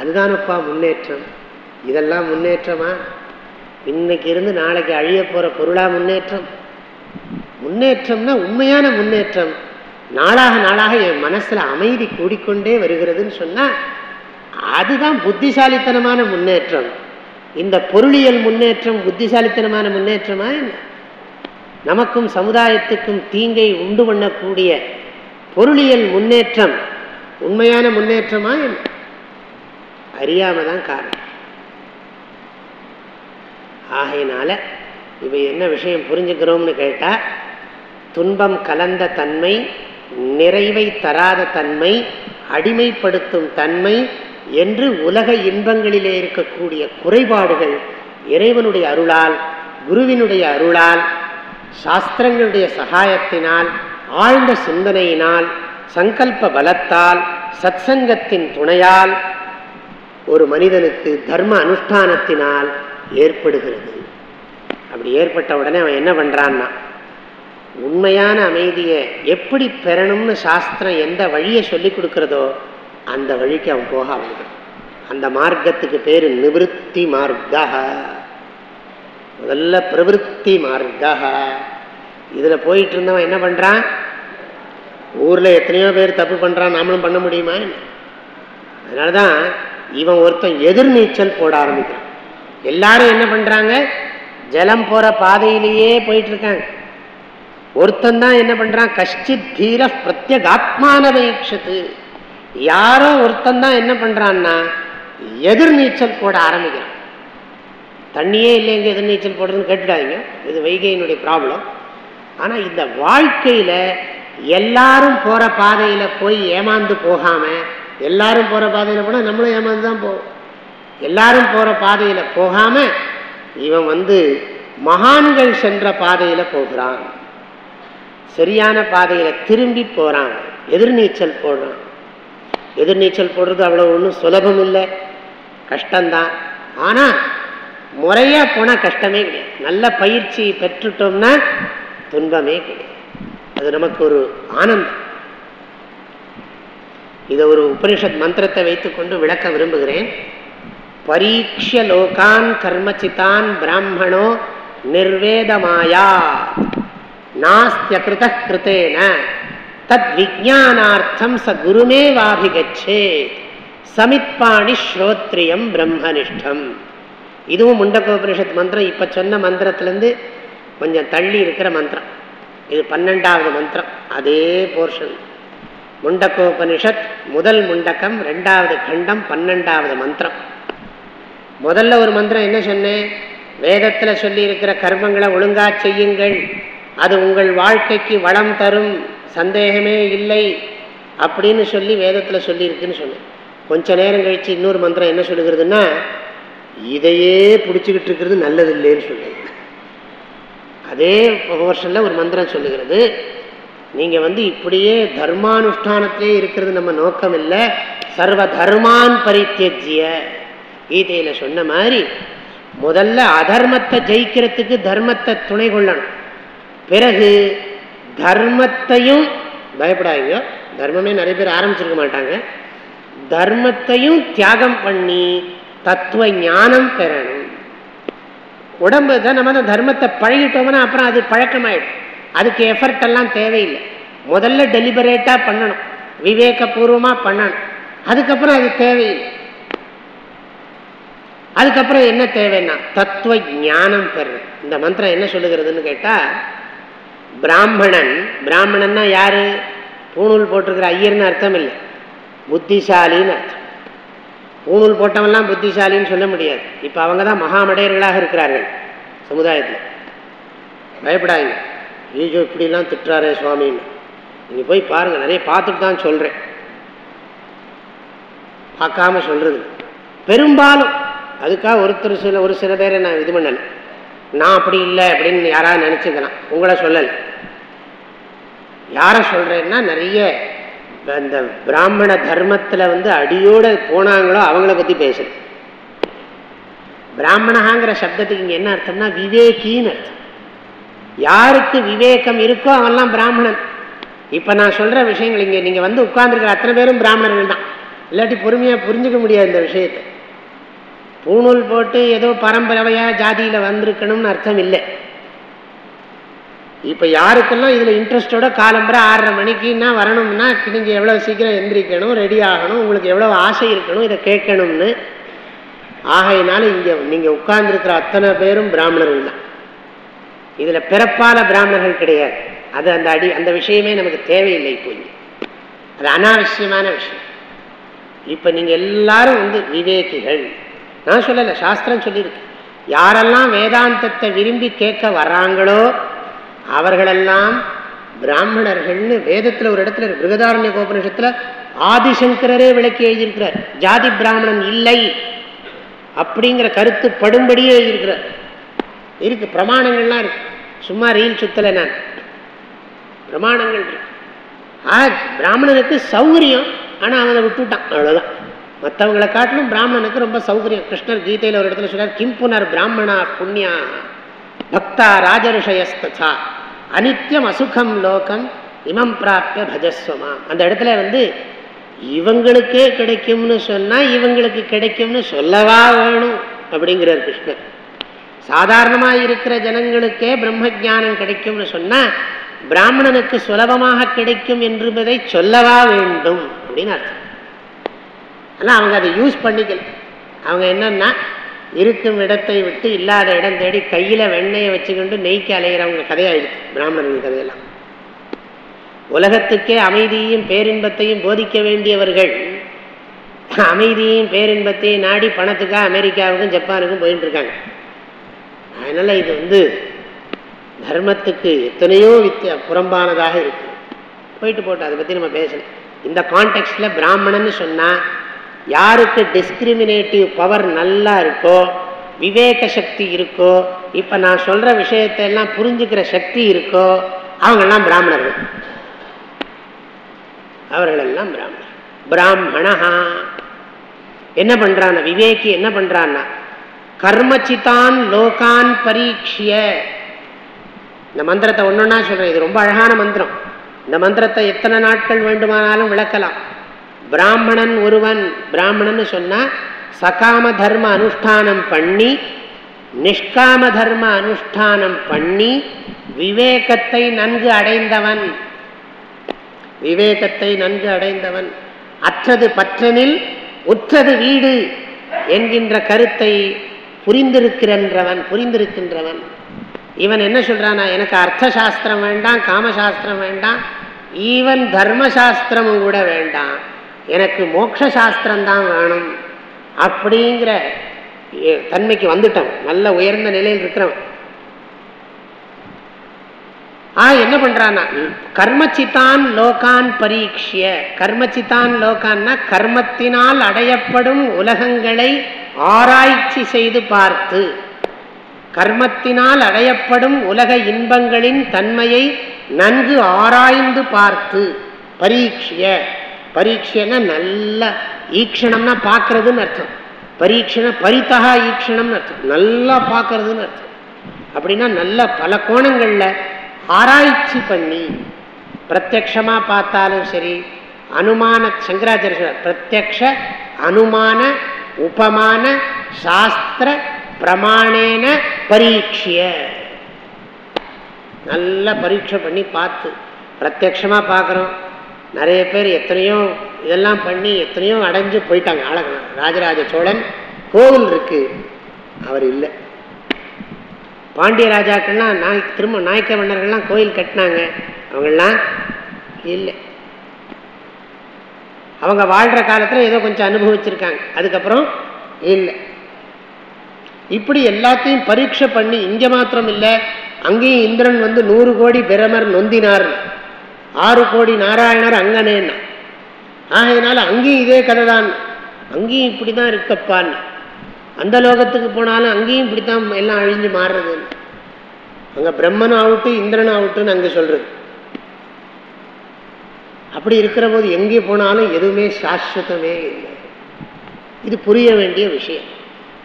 அதுதானப்பா முன்னேற்றம். இதெல்லாம் முன்னேற்றமா? இன்னைக்கு இருந்து நாளைக்கு அழிய போகிற பொருளா முன்னேற்றம்? முன்னேற்றம்னா உண்மையான முன்னேற்றம். நாளாக நாளாக என் மனசில் அமைதி கூடிக்கொண்டே வருகிறதுன்னு சொன்னால் அதுதான் புத்திசாலித்தனமான முன்னேற்றம். இந்த பொருளியல் முன்னேற்றம் புத்திசாலித்தனமான முன்னேற்றமா என்ன? நமக்கும் சமுதாயத்துக்கும் தீங்கை உண்டு பண்ணக்கூடிய பொருளியல் முன்னேற்றம் உண்மையான முன்னேற்றமா என்ன? அறியாம தான் காரணம். ஆகையினால இப்போ என்ன விஷயம் புரிஞ்சுக்கிறோம்னு கேட்டால் துன்பம் கலந்த தன்மை நிறைவை தராத தன்மை அடிமைப்படுத்தும் தன்மை என்று உலக இன்பங்களிலே இருக்கக்கூடிய குறைபாடுகள் இறைவனுடைய அருளால் குருவினுடைய அருளால் சாஸ்திரங்களுடைய சகாயத்தினால் ஆழ்ந்த சிந்தனையினால் சங்கல்ப பலத்தால் சத்சங்கத்தின் துணையால் ஒரு மனிதனுக்கு தர்ம அனுஷ்டானத்தினால் ஏற்படுகிறது. அப்படி ஏற்பட்ட உடனே அவன் என்ன பண்ணுறான்னா உண்மையான அமைதியை எப்படி பெறணும்னு சாஸ்திரம் எந்த வழியை சொல்லி கொடுக்குறதோ அந்த வழிக்கு அவன் போக ஆரம்பிக்கிறான். அந்த மார்க்கத்துக்கு பேர் நிவத்தி மார்க்கா முதல்ல பிரவருத்தி மார்க்கா இதில் போயிட்டு இருந்தவன் என்ன பண்ணுறான் ஊரில் எத்தனையோ பேர் தப்பு பண்ணுறான் நாமளும் பண்ண முடியுமா அதனால தான் இவன் ஒருத்தன் எதிர்நீச்சல் போட ஆரம்பிக்கிறான். எல்லாரும் என்ன பண்ணுறாங்க ஜலம் போகிற பாதையிலேயே போயிட்டுருக்காங்க ஒருத்தன் தான் என்ன பண்ணுறான் கஷ்டித் தீர பிரத்யகாத்மானவேட்சத்து யாரோ ஒருத்தன் தான் என்ன பண்ணுறான்னா எதிர்நீச்சல் போட ஆரம்பிக்கிறான். தண்ணியே இல்லைங்க எதிர்நீச்சல் போடுறதுன்னு கேட்டுடாதீங்க. இது வைகையினுடைய ப்ராப்ளம் ஆனால் இந்த வாழ்க்கையில் எல்லாரும் போகிற பாதையில் போய் ஏமாந்து போகாமல் எல்லாரும் போகிற பாதையில் போனால் நம்மளும் ஏமாந்து தான் போவோம். எல்லாரும் போகிற பாதையில் போகாமல் இவன் வந்து மகான்கள் சென்ற பாதையில் போகிறான். சரியான பாதையில் திரும்பி போகிறான் எதிர்நீச்சல் போடுறான். எதிர்நீச்சல் போடுறது அவ்வளோ ஒன்றும் சுலபம் இல்லை. கஷ்டம்தான். ஆனால் முறையாக போனால் கஷ்டமே கிடையாது. நல்ல பயிற்சி பெற்றுட்டோம்னா துன்பமே கிடையாது. அது நமக்கு ஒரு ஆனந்தம். இதை ஒரு உபனிஷத் மந்திரத்தை வைத்துக்கொண்டு விளக்க விரும்புகிறேன். பரீட்ச லோகான் கர்மச்சிதான் பிராமணோ நிர்வேதமாயா நாஸ்தியகிருத கிருத்தேன தத் விஜானார்த்தம் ச குருமேவாபிகச்சே சமிப்பாணி ஸ்ரோத்ரியம் பிரம்மனிஷ்டம் இதுவும் முண்டகோபனிஷத் மந்திரம். இப்போ சொன்ன மந்திரத்திலேருந்து கொஞ்சம் தள்ளி இருக்கிற மந்திரம். இது பன்னெண்டாவது மந்திரம். அதே போர்ஷன் முண்டக்கோபனிஷத் முதல் முண்டக்கம் ரெண்டாவது கண்டம் பன்னெண்டாவது மந்திரம். முதல்ல ஒரு மந்திரம் என்ன சொன்னேன்? வேதத்தில் சொல்லியிருக்கிற கர்மங்களை ஒழுங்காக செய்யுங்கள். அது உங்கள் வாழ்க்கைக்கு வளம் தரும் சந்தேகமே இல்லை அப்படின்னு சொல்லி வேதத்தில் சொல்லியிருக்குன்னு சொன்னேன் கொஞ்ச நேரம் கழித்து இன்னொரு மந்திரம் என்ன சொல்லுகிறதுன்னா இதையே பிடிச்சிக்கிட்டு இருக்கிறது நல்லது இல்லைன்னு சொல்லுங்க அதே போர்ஷனில் ஒரு மந்திரம் சொல்லுகிறது. நீங்கள் வந்து இப்படியே தர்மானுஷ்டானத்திலே இருக்கிறது நம்ம நோக்கம் இல்லை சர்வ தர்மான் பரித்தியஜிய. கீதையில் சொன்ன மாதிரி முதல்ல அதர்மத்தை ஜெயிக்கிறதுக்கு தர்மத்தை துணை கொள்ளணும். பிறகு தர்மத்தையும் பயப்படாதீங்க. தர்மமே நிறைய பேர் ஆரம்பிச்சிருக்க மாட்டாங்க. தர்மத்தையும் தியாகம் பண்ணி தத்துவ ஞானம் பெறணும். உடம்பு தான் நம்ம அந்த தர்மத்தை பழகிட்டோம்னா அப்புறம் அது பழக்கமாயிடும். அதுக்கு எஃபர்ட் எல்லாம் தேவையில்லை. முதல்ல டெலிபரேட்டாக பண்ணணும். விவேகபூர்வமாக பண்ணணும். அதுக்கப்புறம் அது தேவையில்லை. அதுக்கப்புறம் என்ன தேவைன்னா தத்துவ ஞானம் பெறணும். இந்த மந்திரம் என்ன சொல்லுகிறதுன்னு கேட்டால் பிராமணன் பிராமணன்னா யாரு? பூணூல் போட்டிருக்கிற ஐயர்னு அர்த்தம் இல்லை புத்திசாலின்னு அர்த்தம். பூணூல் போட்டவெல்லாம் புத்திசாலின்னு சொல்ல முடியாது. இப்போ அவங்க தான் மகாமடையர்களாக இருக்கிறார்கள் சமுதாயத்தில். பயப்படாதீங்க. ஐயோ இப்படிலாம் திட்டுறாரே சுவாமின்னு. நீங்கள் போய் பாருங்கள் நிறைய பார்த்துட்டு தான் சொல்கிறேன் பார்க்காம சொல்கிறது பெரும்பாலும் அதுக்காக ஒருத்தர் சில ஒரு சில பேரை நான் இது பண்ணலை. நான் அப்படி இல்லை அப்படின்னு யாராவது நினச்சிக்கலாம். உங்களை சொல்லலை. யாரை சொல்கிறேன்னா நிறைய இந்த பிராமண தர்மத்தில் வந்து அடியோடு போனாங்களோ அவங்கள பற்றி பேசுது பிராமணகாங்கிற சப்தத்துக்கு இங்கே என்ன அர்த்தம்னா விவேகின்னு அர்த்தம். யாருக்கு விவேகம் இருக்கோ அவெல்லாம் பிராமணன். இப்போ நான் சொல்கிற விஷயங்கள் இங்கே நீங்கள் வந்து உட்கார்ந்துருக்கிற அத்தனை பேரும் பிராமணர்கள் தான். இல்லாட்டி பொறுமையாக புரிஞ்சுக்க முடியாது இந்த விஷயத்தை. பூணூல் போட்டு ஏதோ பரம்பரவையாக ஜாதியில் வந்திருக்கணும்னு அர்த்தம் இல்லை. இப்போ யாருக்கெல்லாம் இதில் இன்ட்ரெஸ்டோட காலம்புற ஆறரை மணிக்குன்னா வரணும்னா நீங்கள் எவ்வளோ சீக்கிரம் எந்திரிக்கணும் ரெடி ஆகணும் உங்களுக்கு எவ்வளோ ஆசை இருக்கணும் இதை கேட்கணும்னு. ஆகையினால இங்கே நீங்கள் உட்கார்ந்துருக்கிற அத்தனை பேரும் பிராமணர்கள் தான். இதில் பிறப்பால பிராமணர்கள் கிடையாது. அது அந்த அடி அந்த விஷயமே நமக்கு தேவையில்லை இப்போ இங்கே. அது அனாவசியமான விஷயம். இப்போ நீங்கள் எல்லாரும் வந்து விவேகிகள். நான் சொல்லலை சாஸ்திரம் சொல்லியிருக்கு. யாரெல்லாம் வேதாந்தத்தை விரும்பி கேட்க வர்றாங்களோ அவர்களெல்லாம் பிராமணர்கள்னு வேதத்தில் ஒரு இடத்துல பிருகதாரண்ய கோபனிஷத்தில் ஆதிசங்கரரே விளக்கி எழுதியிருக்கிறார். ஜாதி பிராமணன் இல்லை அப்படிங்கிற கருத்து படும்படியே எழுதியிருக்கிறார். இருக்கு பிரமாணங்கள்லாம் இருக்கு. சும்மா ரீல் சுத்தலை நான். பிரமாணங்கள் இருக்கு. ஆ பிராமணனுக்கு சௌகரியம். ஆனால் அவனை விட்டுவிட்டான் அவ்வளோதான் மற்றவங்களை காட்டிலும் பிராமணனுக்கு ரொம்ப சௌகரியம். கிருஷ்ணர் கீதையில் ஒரு இடத்துல சொல்றார் கிம் புனர் பிராமணா புண்ணியா பக்தா ராஜரிஷயஸ்தா அனித்யம் அசுகம் லோகம் இமம் பிராப்த பஜஸ்வமா அந்த இடத்துல வந்து இவங்களுக்கே கிடைக்கும்னு சொன்னால் இவங்களுக்கு கிடைக்கும்னு சொல்லவா வேணும் அப்படிங்கிறார் கிருஷ்ணர். சாதாரணமா இருக்கிற ஜனங்களுக்கே பிரம்ம ஜானம் கிடைக்கும்னு சொன்னால் பிராமணனுக்கு சுலபமாக கிடைக்கும் என்பதை சொல்லவா வேண்டும் அப்படின்னு அர்த்தம். ஆனால் அவங்க அதை யூஸ் பண்ணிக்கல. அவங்க என்னன்னா இருக்கும் இடத்தை விட்டு இல்லாத இடம் தேடி கையில் வெண்ணெயை வச்சுக்கொண்டு நெய்க்கு அலைகிறவங்க கதையாயிடுச்சு. பிராமணர்கள் கதையெல்லாம். உலகத்துக்கே அமைதியையும் பேரின்பத்தையும் போதிக்க வேண்டியவர்கள் அமைதியையும் பேரின்பத்தையும் நாடி பணத்துக்காக அமெரிக்காவுக்கும் ஜப்பானுக்கும் போயிட்டு இருக்காங்க அதனால இது வந்து தர்மத்துக்கு எத்தனையோ வித்திய புறம்பானதாக இருக்கு. போயிட்டு போட்டு அதை பற்றி நம்ம பேசணும் இந்த கான்டெக்ட்ல பிராமணன்னு சொன்னால் யாருக்கு டிஸ்கிரிமினேட்டிவ் பவர் நல்லா இருக்கோ விவேக சக்தி இருக்கோ இப்போ நான் சொல்கிற விஷயத்தை எல்லாம் புரிஞ்சுக்கிற சக்தி இருக்கோ அவங்கெல்லாம் பிராமணர்கள். அவர்களெல்லாம் பிராமணர். பிராமணஹா. என்ன பண்ணுறான் விவேகி என்ன பண்றான்னா கர்மச்சிதான் லோகான் பரீட்சிய இந்த மந்திரத்தை ஒன்றுன்னா சொல்றேன் இது ரொம்ப அழகான மந்திரம். இந்த மந்திரத்தை எத்தனை நாட்கள் வேண்டுமானாலும் விளக்கலாம். பிராமணன் ஒருவன் பிராமணன் சொன்னால் சகாம தர்ம அனுஷ்டானம் பண்ணி நிஷ்காம தர்ம அனுஷ்டானம் பண்ணி விவேகத்தை நன்கு அடைந்தவன். விவேகத்தை நன்கு அடைந்தவன். அற்றது பற்றனில் உற்றது வீடு என்கின்ற கருத்தை புரிந்திருக்கிறன்றவன் புரிந்திருக்கின்றவன். இவன் என்ன சொல்றானா எனக்கு அர்த்த சாஸ்திரம் வேண்டாம் காமசாஸ்திரம் வேண்டாம் ஈவன் தர்மசாஸ்திரமும் கூட வேண்டாம். எனக்கு மோட்ச சாஸ்திரம் வேணும். அப்படிங்கிற தன்மைக்கு வந்துட்டான் நல்ல உயர்ந்த நிலையில் இருக்கிறவன். ஆ என்ன பண்றான்னா கர்மச்சித்தான் லோகான் பரீட்சிய கர்மச்சித்தான் லோகான்னா கர்மத்தினால் அடையப்படும் உலகங்களை ஆராய்ச்சி செய்து பார்த்து கர்மத்தினால் அடையப்படும் உலக இன்பங்களின் தன்மையை நன்கு ஆராய்ந்து பார்த்து பரீட்சிய பரீட்சைன்னா நல்ல ஈக்ஷணம்னா பார்க்கறதுன்னு அர்த்தம். பரீட்சண பரித்தகா ஈக்ஷணம்னு அர்த்தம். நல்லா பார்க்கறதுன்னு அர்த்தம். அப்படின்னா நல்ல பல கோணங்களில் ஆராய்ச்சி பண்ணி பிரத்யக்ஷமாக பார்த்தாலும் சரி அனுமான சங்கராச்சாரிய பிரத்யக்ஷ அனுமான உபமான சாஸ்திர பிரமாணேன பரீட்சிய. நல்ல பரீட்சை பண்ணி பார்த்து பிரத்யக்ஷமாக பார்க்குறோம். நிறைய பேர் எத்தனையோ இதெல்லாம் பண்ணி எத்தனையோ அடைஞ்சு போயிட்டாங்க. ஆளகணும் ராஜராஜ சோழன் கோவில் இருக்கு. அவர் இல்லை. பாண்டிய ராஜாக்கள்லாம் நாய் திரும்ப நாயக்க மன்னர்கள்லாம் கோயில் கட்டினாங்க. அவங்களாம் இல்லை. அவங்க வாழ்கிற காலத்தில் ஏதோ கொஞ்சம் அனுபவிச்சிருக்காங்க. அதுக்கப்புறம் இல்லை. இப்படி எல்லாத்தையும் பரீட்சை பண்ணி இங்கே மாத்திரம் இல்லை. அங்கேயும் இந்திரன் வந்து நூறு கோடி பிரமர் நொந்தினார் ஆறு கோடி நாராயணர் அங்கனேன்னா. ஆகையினால அங்கேயும் இதே கதை தான் அங்கேயும் இப்படி தான் இருக்கப்பான்னு அந்த லோகத்துக்கு போனாலும் அங்கேயும் இப்படித்தான் எல்லாம் அழிஞ்சு மாறுறது. அங்கே பிரம்மனும் அவுட்டு இந்திரனும் ஆகட்டும்னு அங்கே சொல்றது. அப்படி இருக்கிற போது எங்கே போனாலும் எதுவுமே சாஸ்வதமே இல்லை. இது புரிய வேண்டிய விஷயம்.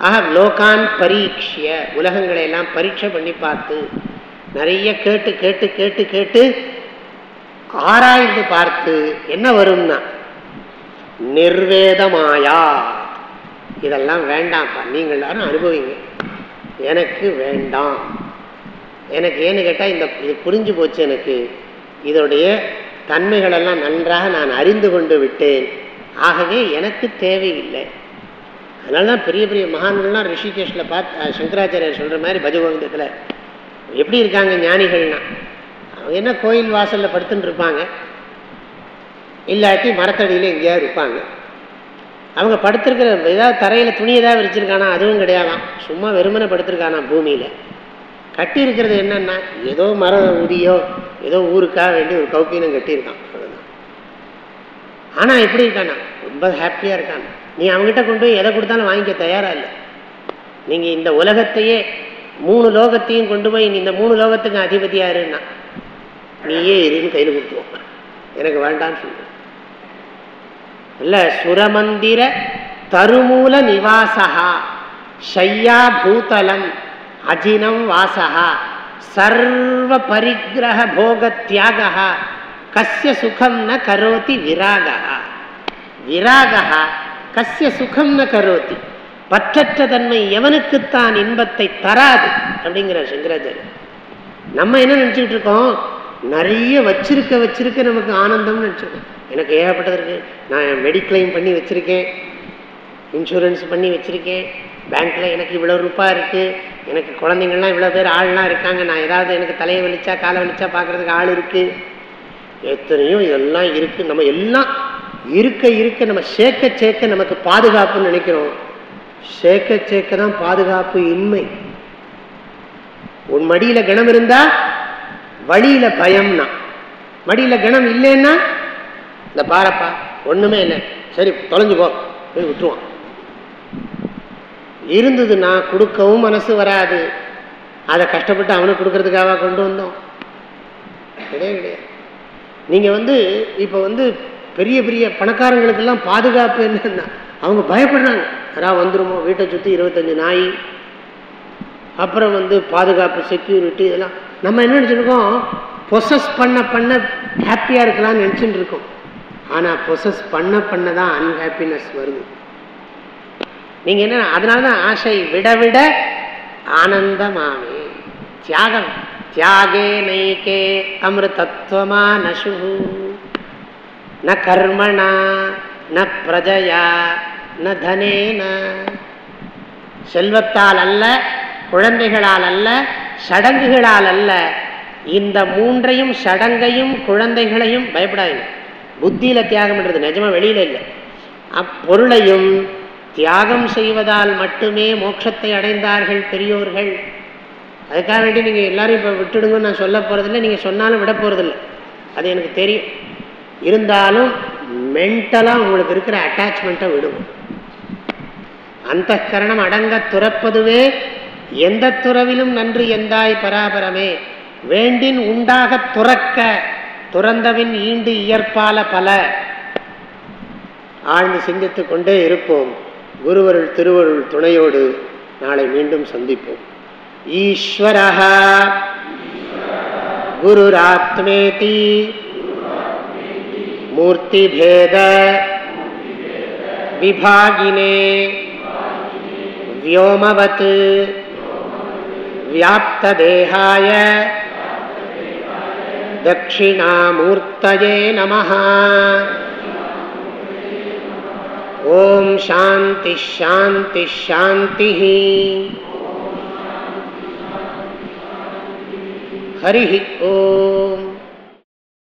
ஆக லோகான் பரீட்சிய உலகங்களை எல்லாம் பரீட்சை பண்ணி பார்த்து நிறைய கேட்டு கேட்டு கேட்டு கேட்டு ஆராய்ந்து பார்த்து என்ன வரும்னா நிர்வேதமாயா. இதெல்லாம் வேண்டாம்ப்பா. நீங்கள் எல்லாரும் அனுபவிங்க. எனக்கு வேண்டாம். எனக்கு ஏன்னு கேட்டால் இந்த இது புரிஞ்சு போச்சு எனக்கு. இதோடைய தன்மைகளெல்லாம் நன்றாக நான் அறிந்து கொண்டு விட்டேன். ஆகவே எனக்கு தேவையில்லை. அதனால தான் பெரிய பெரிய மகான்கள்லாம் ரிஷிகேஷில் பார்த்து சங்கராச்சாரியர் சொல்கிற மாதிரி பஜகோவிந்தத்தில் எப்படி இருக்காங்க ஞானிகள்னா என்ன கோயில் வாசலில் படுத்துன்னு இருப்பாங்க? இல்லாட்டி மரத்தடியில் எங்கேயாவது இருப்பாங்க. அவங்க படுத்திருக்கிற ஏதாவது தரையில் துணி ஏதாவது விரிச்சிருக்கானா? அதுவும் கிடையாதான். சும்மா வெறுமனை படுத்திருக்கானா பூமியில்? கட்டி இருக்கிறது ஏதோ மரம் உதியோ ஏதோ ஊருக்காக வேண்டி ஒரு கௌப்பீனம் கட்டியிருக்கான். அவ்வளோதான் ஆனால் எப்படி இருக்கானா? ரொம்ப ஹாப்பியாக இருக்கான். நீ அவங்ககிட்ட கொண்டு போய் எதை கொடுத்தாலும் வாங்கிக்க தயாராக இல்லை. நீங்கள் இந்த உலகத்தையே மூணு லோகத்தையும் கொண்டு போய் இந்த மூணு லோகத்துக்கு அதிபதியாருன்னா நீயே இருன்னு கையில் கொடுத்துருவோம். எனக்கு வேண்டான்னு சொல்லுவோம் இல்லை சுரமந்திர தருமூல நிவாசா ஷையா பூதலம் அஜினம் வாசகா சர்வ பரிகிரக போக தியாக கசிய சுகம் ந கரோதி விராகா விராகா கசிய சுகம் ந கரோதி. பற்றற்ற தன்மை எவனுக்குத்தான் இன்பத்தை தராது அப்படிங்கிற சங்கராச்சாரியர். நம்ம என்ன நினச்சிக்கிட்டு இருக்கோம்? நிறைய வச்சிருக்க வச்சிருக்க நமக்கு ஆனந்தம்னு நினச்சிருக்கோம் எனக்கு ஏகப்பட்டது இருக்கு. நான் மெடிக்ளைம் பண்ணி வச்சுருக்கேன். இன்சூரன்ஸ் பண்ணி வச்சுருக்கேன். பேங்க்கில் எனக்கு இவ்வளோ ரூபாய் இருக்குது எனக்கு குழந்தைங்கள்லாம் இவ்வளோ பேர் ஆள்லாம் இருக்காங்க. நான் ஏதாவது எனக்கு தலையை வலிச்சா காலை வலிச்சா பார்க்குறதுக்கு ஆள் இருக்குது எத்தனையோ இதெல்லாம் இருக்குது நம்ம எல்லாம் இருக்க இருக்க நம்ம சேர்க்க சேர்க்க நமக்கு பாதுகாப்புன்னு நினைக்கிறோம். சேர்க்க சேர்க்க தான் பாதுகாப்பு இன்மை. உன் மடியில் கணம் இருந்தால் வழியில பயம்னா. மடியில கணம் இல்லைன்னா இந்த பாரப்பா ஒண்ணுமே இல்லை. சரி தொலைஞ்சு போய் விட்டுருவான் இருந்ததுன்னா கொடுக்கவும் மனசு வராது. அதை கஷ்டப்பட்டு அவனுக்கு கொடுக்கறதுக்காக கொண்டு வந்தோம். கிடையாது கிடையாது. நீங்கள் வந்து இப்போ வந்து பெரிய பெரிய பணக்காரங்களுக்கெல்லாம் பாதுகாப்பு என்னன்னா அவங்க பயப்படுறாங்க. யாராவது வந்துருமோ வீட்டை சுற்றி இருபத்தஞ்சி நாய் அப்புறம் வந்து பாதுகாப்பு செக்யூரிட்டி இதெல்லாம். நம்ம என்ன நினச்சிருக்கோம்? பொசஸ் பண்ண பண்ண ஹாப்பியாக இருக்கலாம்னு நினச்சிட்டு இருக்கோம். ஆனால் பொசஸ் பண்ண பண்ண தான் அன்ஹாப்பினஸ் வருது. நீங்கள் என்ன அதனால தான் ஆசை விட விட ஆனந்தமாமே. தியாகம். தியாகே நைக்கே அமிர்தத்வமா நசு ந கர்மணா ந பிரஜயா ந தனேன. செல்வத்தால் அல்ல குழந்தைகளால் அல்ல சடங்குகளால் அல்ல இந்த மூன்றையும் சடங்கையும் குழந்தைகளையும் பயப்படாதீங்க. புத்தியில் தியாகம் பண்ணுறது நிஜமாக வெளியில் இல்லை. அப்பொருளையும் தியாகம் செய்வதால் மட்டுமே மோட்சத்தை அடைந்தார்கள் பெரியோர்கள். அதுக்காக வேண்டி நீங்கள் எல்லாரும் இப்போ விட்டுடுங்கன்னு நான் சொல்ல போகிறதில்ல நீங்கள் சொன்னாலும் விட போகிறதில்ல அது எனக்கு தெரியும். இருந்தாலும் மென்டலாக உங்களுக்கு இருக்கிற அட்டாச்மெண்ட்டை விடுவோம் அந்த கரணம் அடங்க துறப்பதுவே எந்த துறவிலும் நன்று எந்தாய் பராபரமே வேண்டின் உண்டாக துறக்க துறந்தவின் ஈண்டு இயற்பால பல ஆழ்ந்து சிந்தித்து கொண்டே இருப்போம் குருவருள் திருவருள் துணையோடு நாளை மீண்டும் சந்திப்போம் ஈஸ்வர குருராத்மேதி மூர்த்திபேத விபாகினே व्योमवत् व्याप्तदेहाय। दक्षिणामूर्तये नमः। ॐ शान्तिश्शान्तिश्शान्तिः हरि ओम्।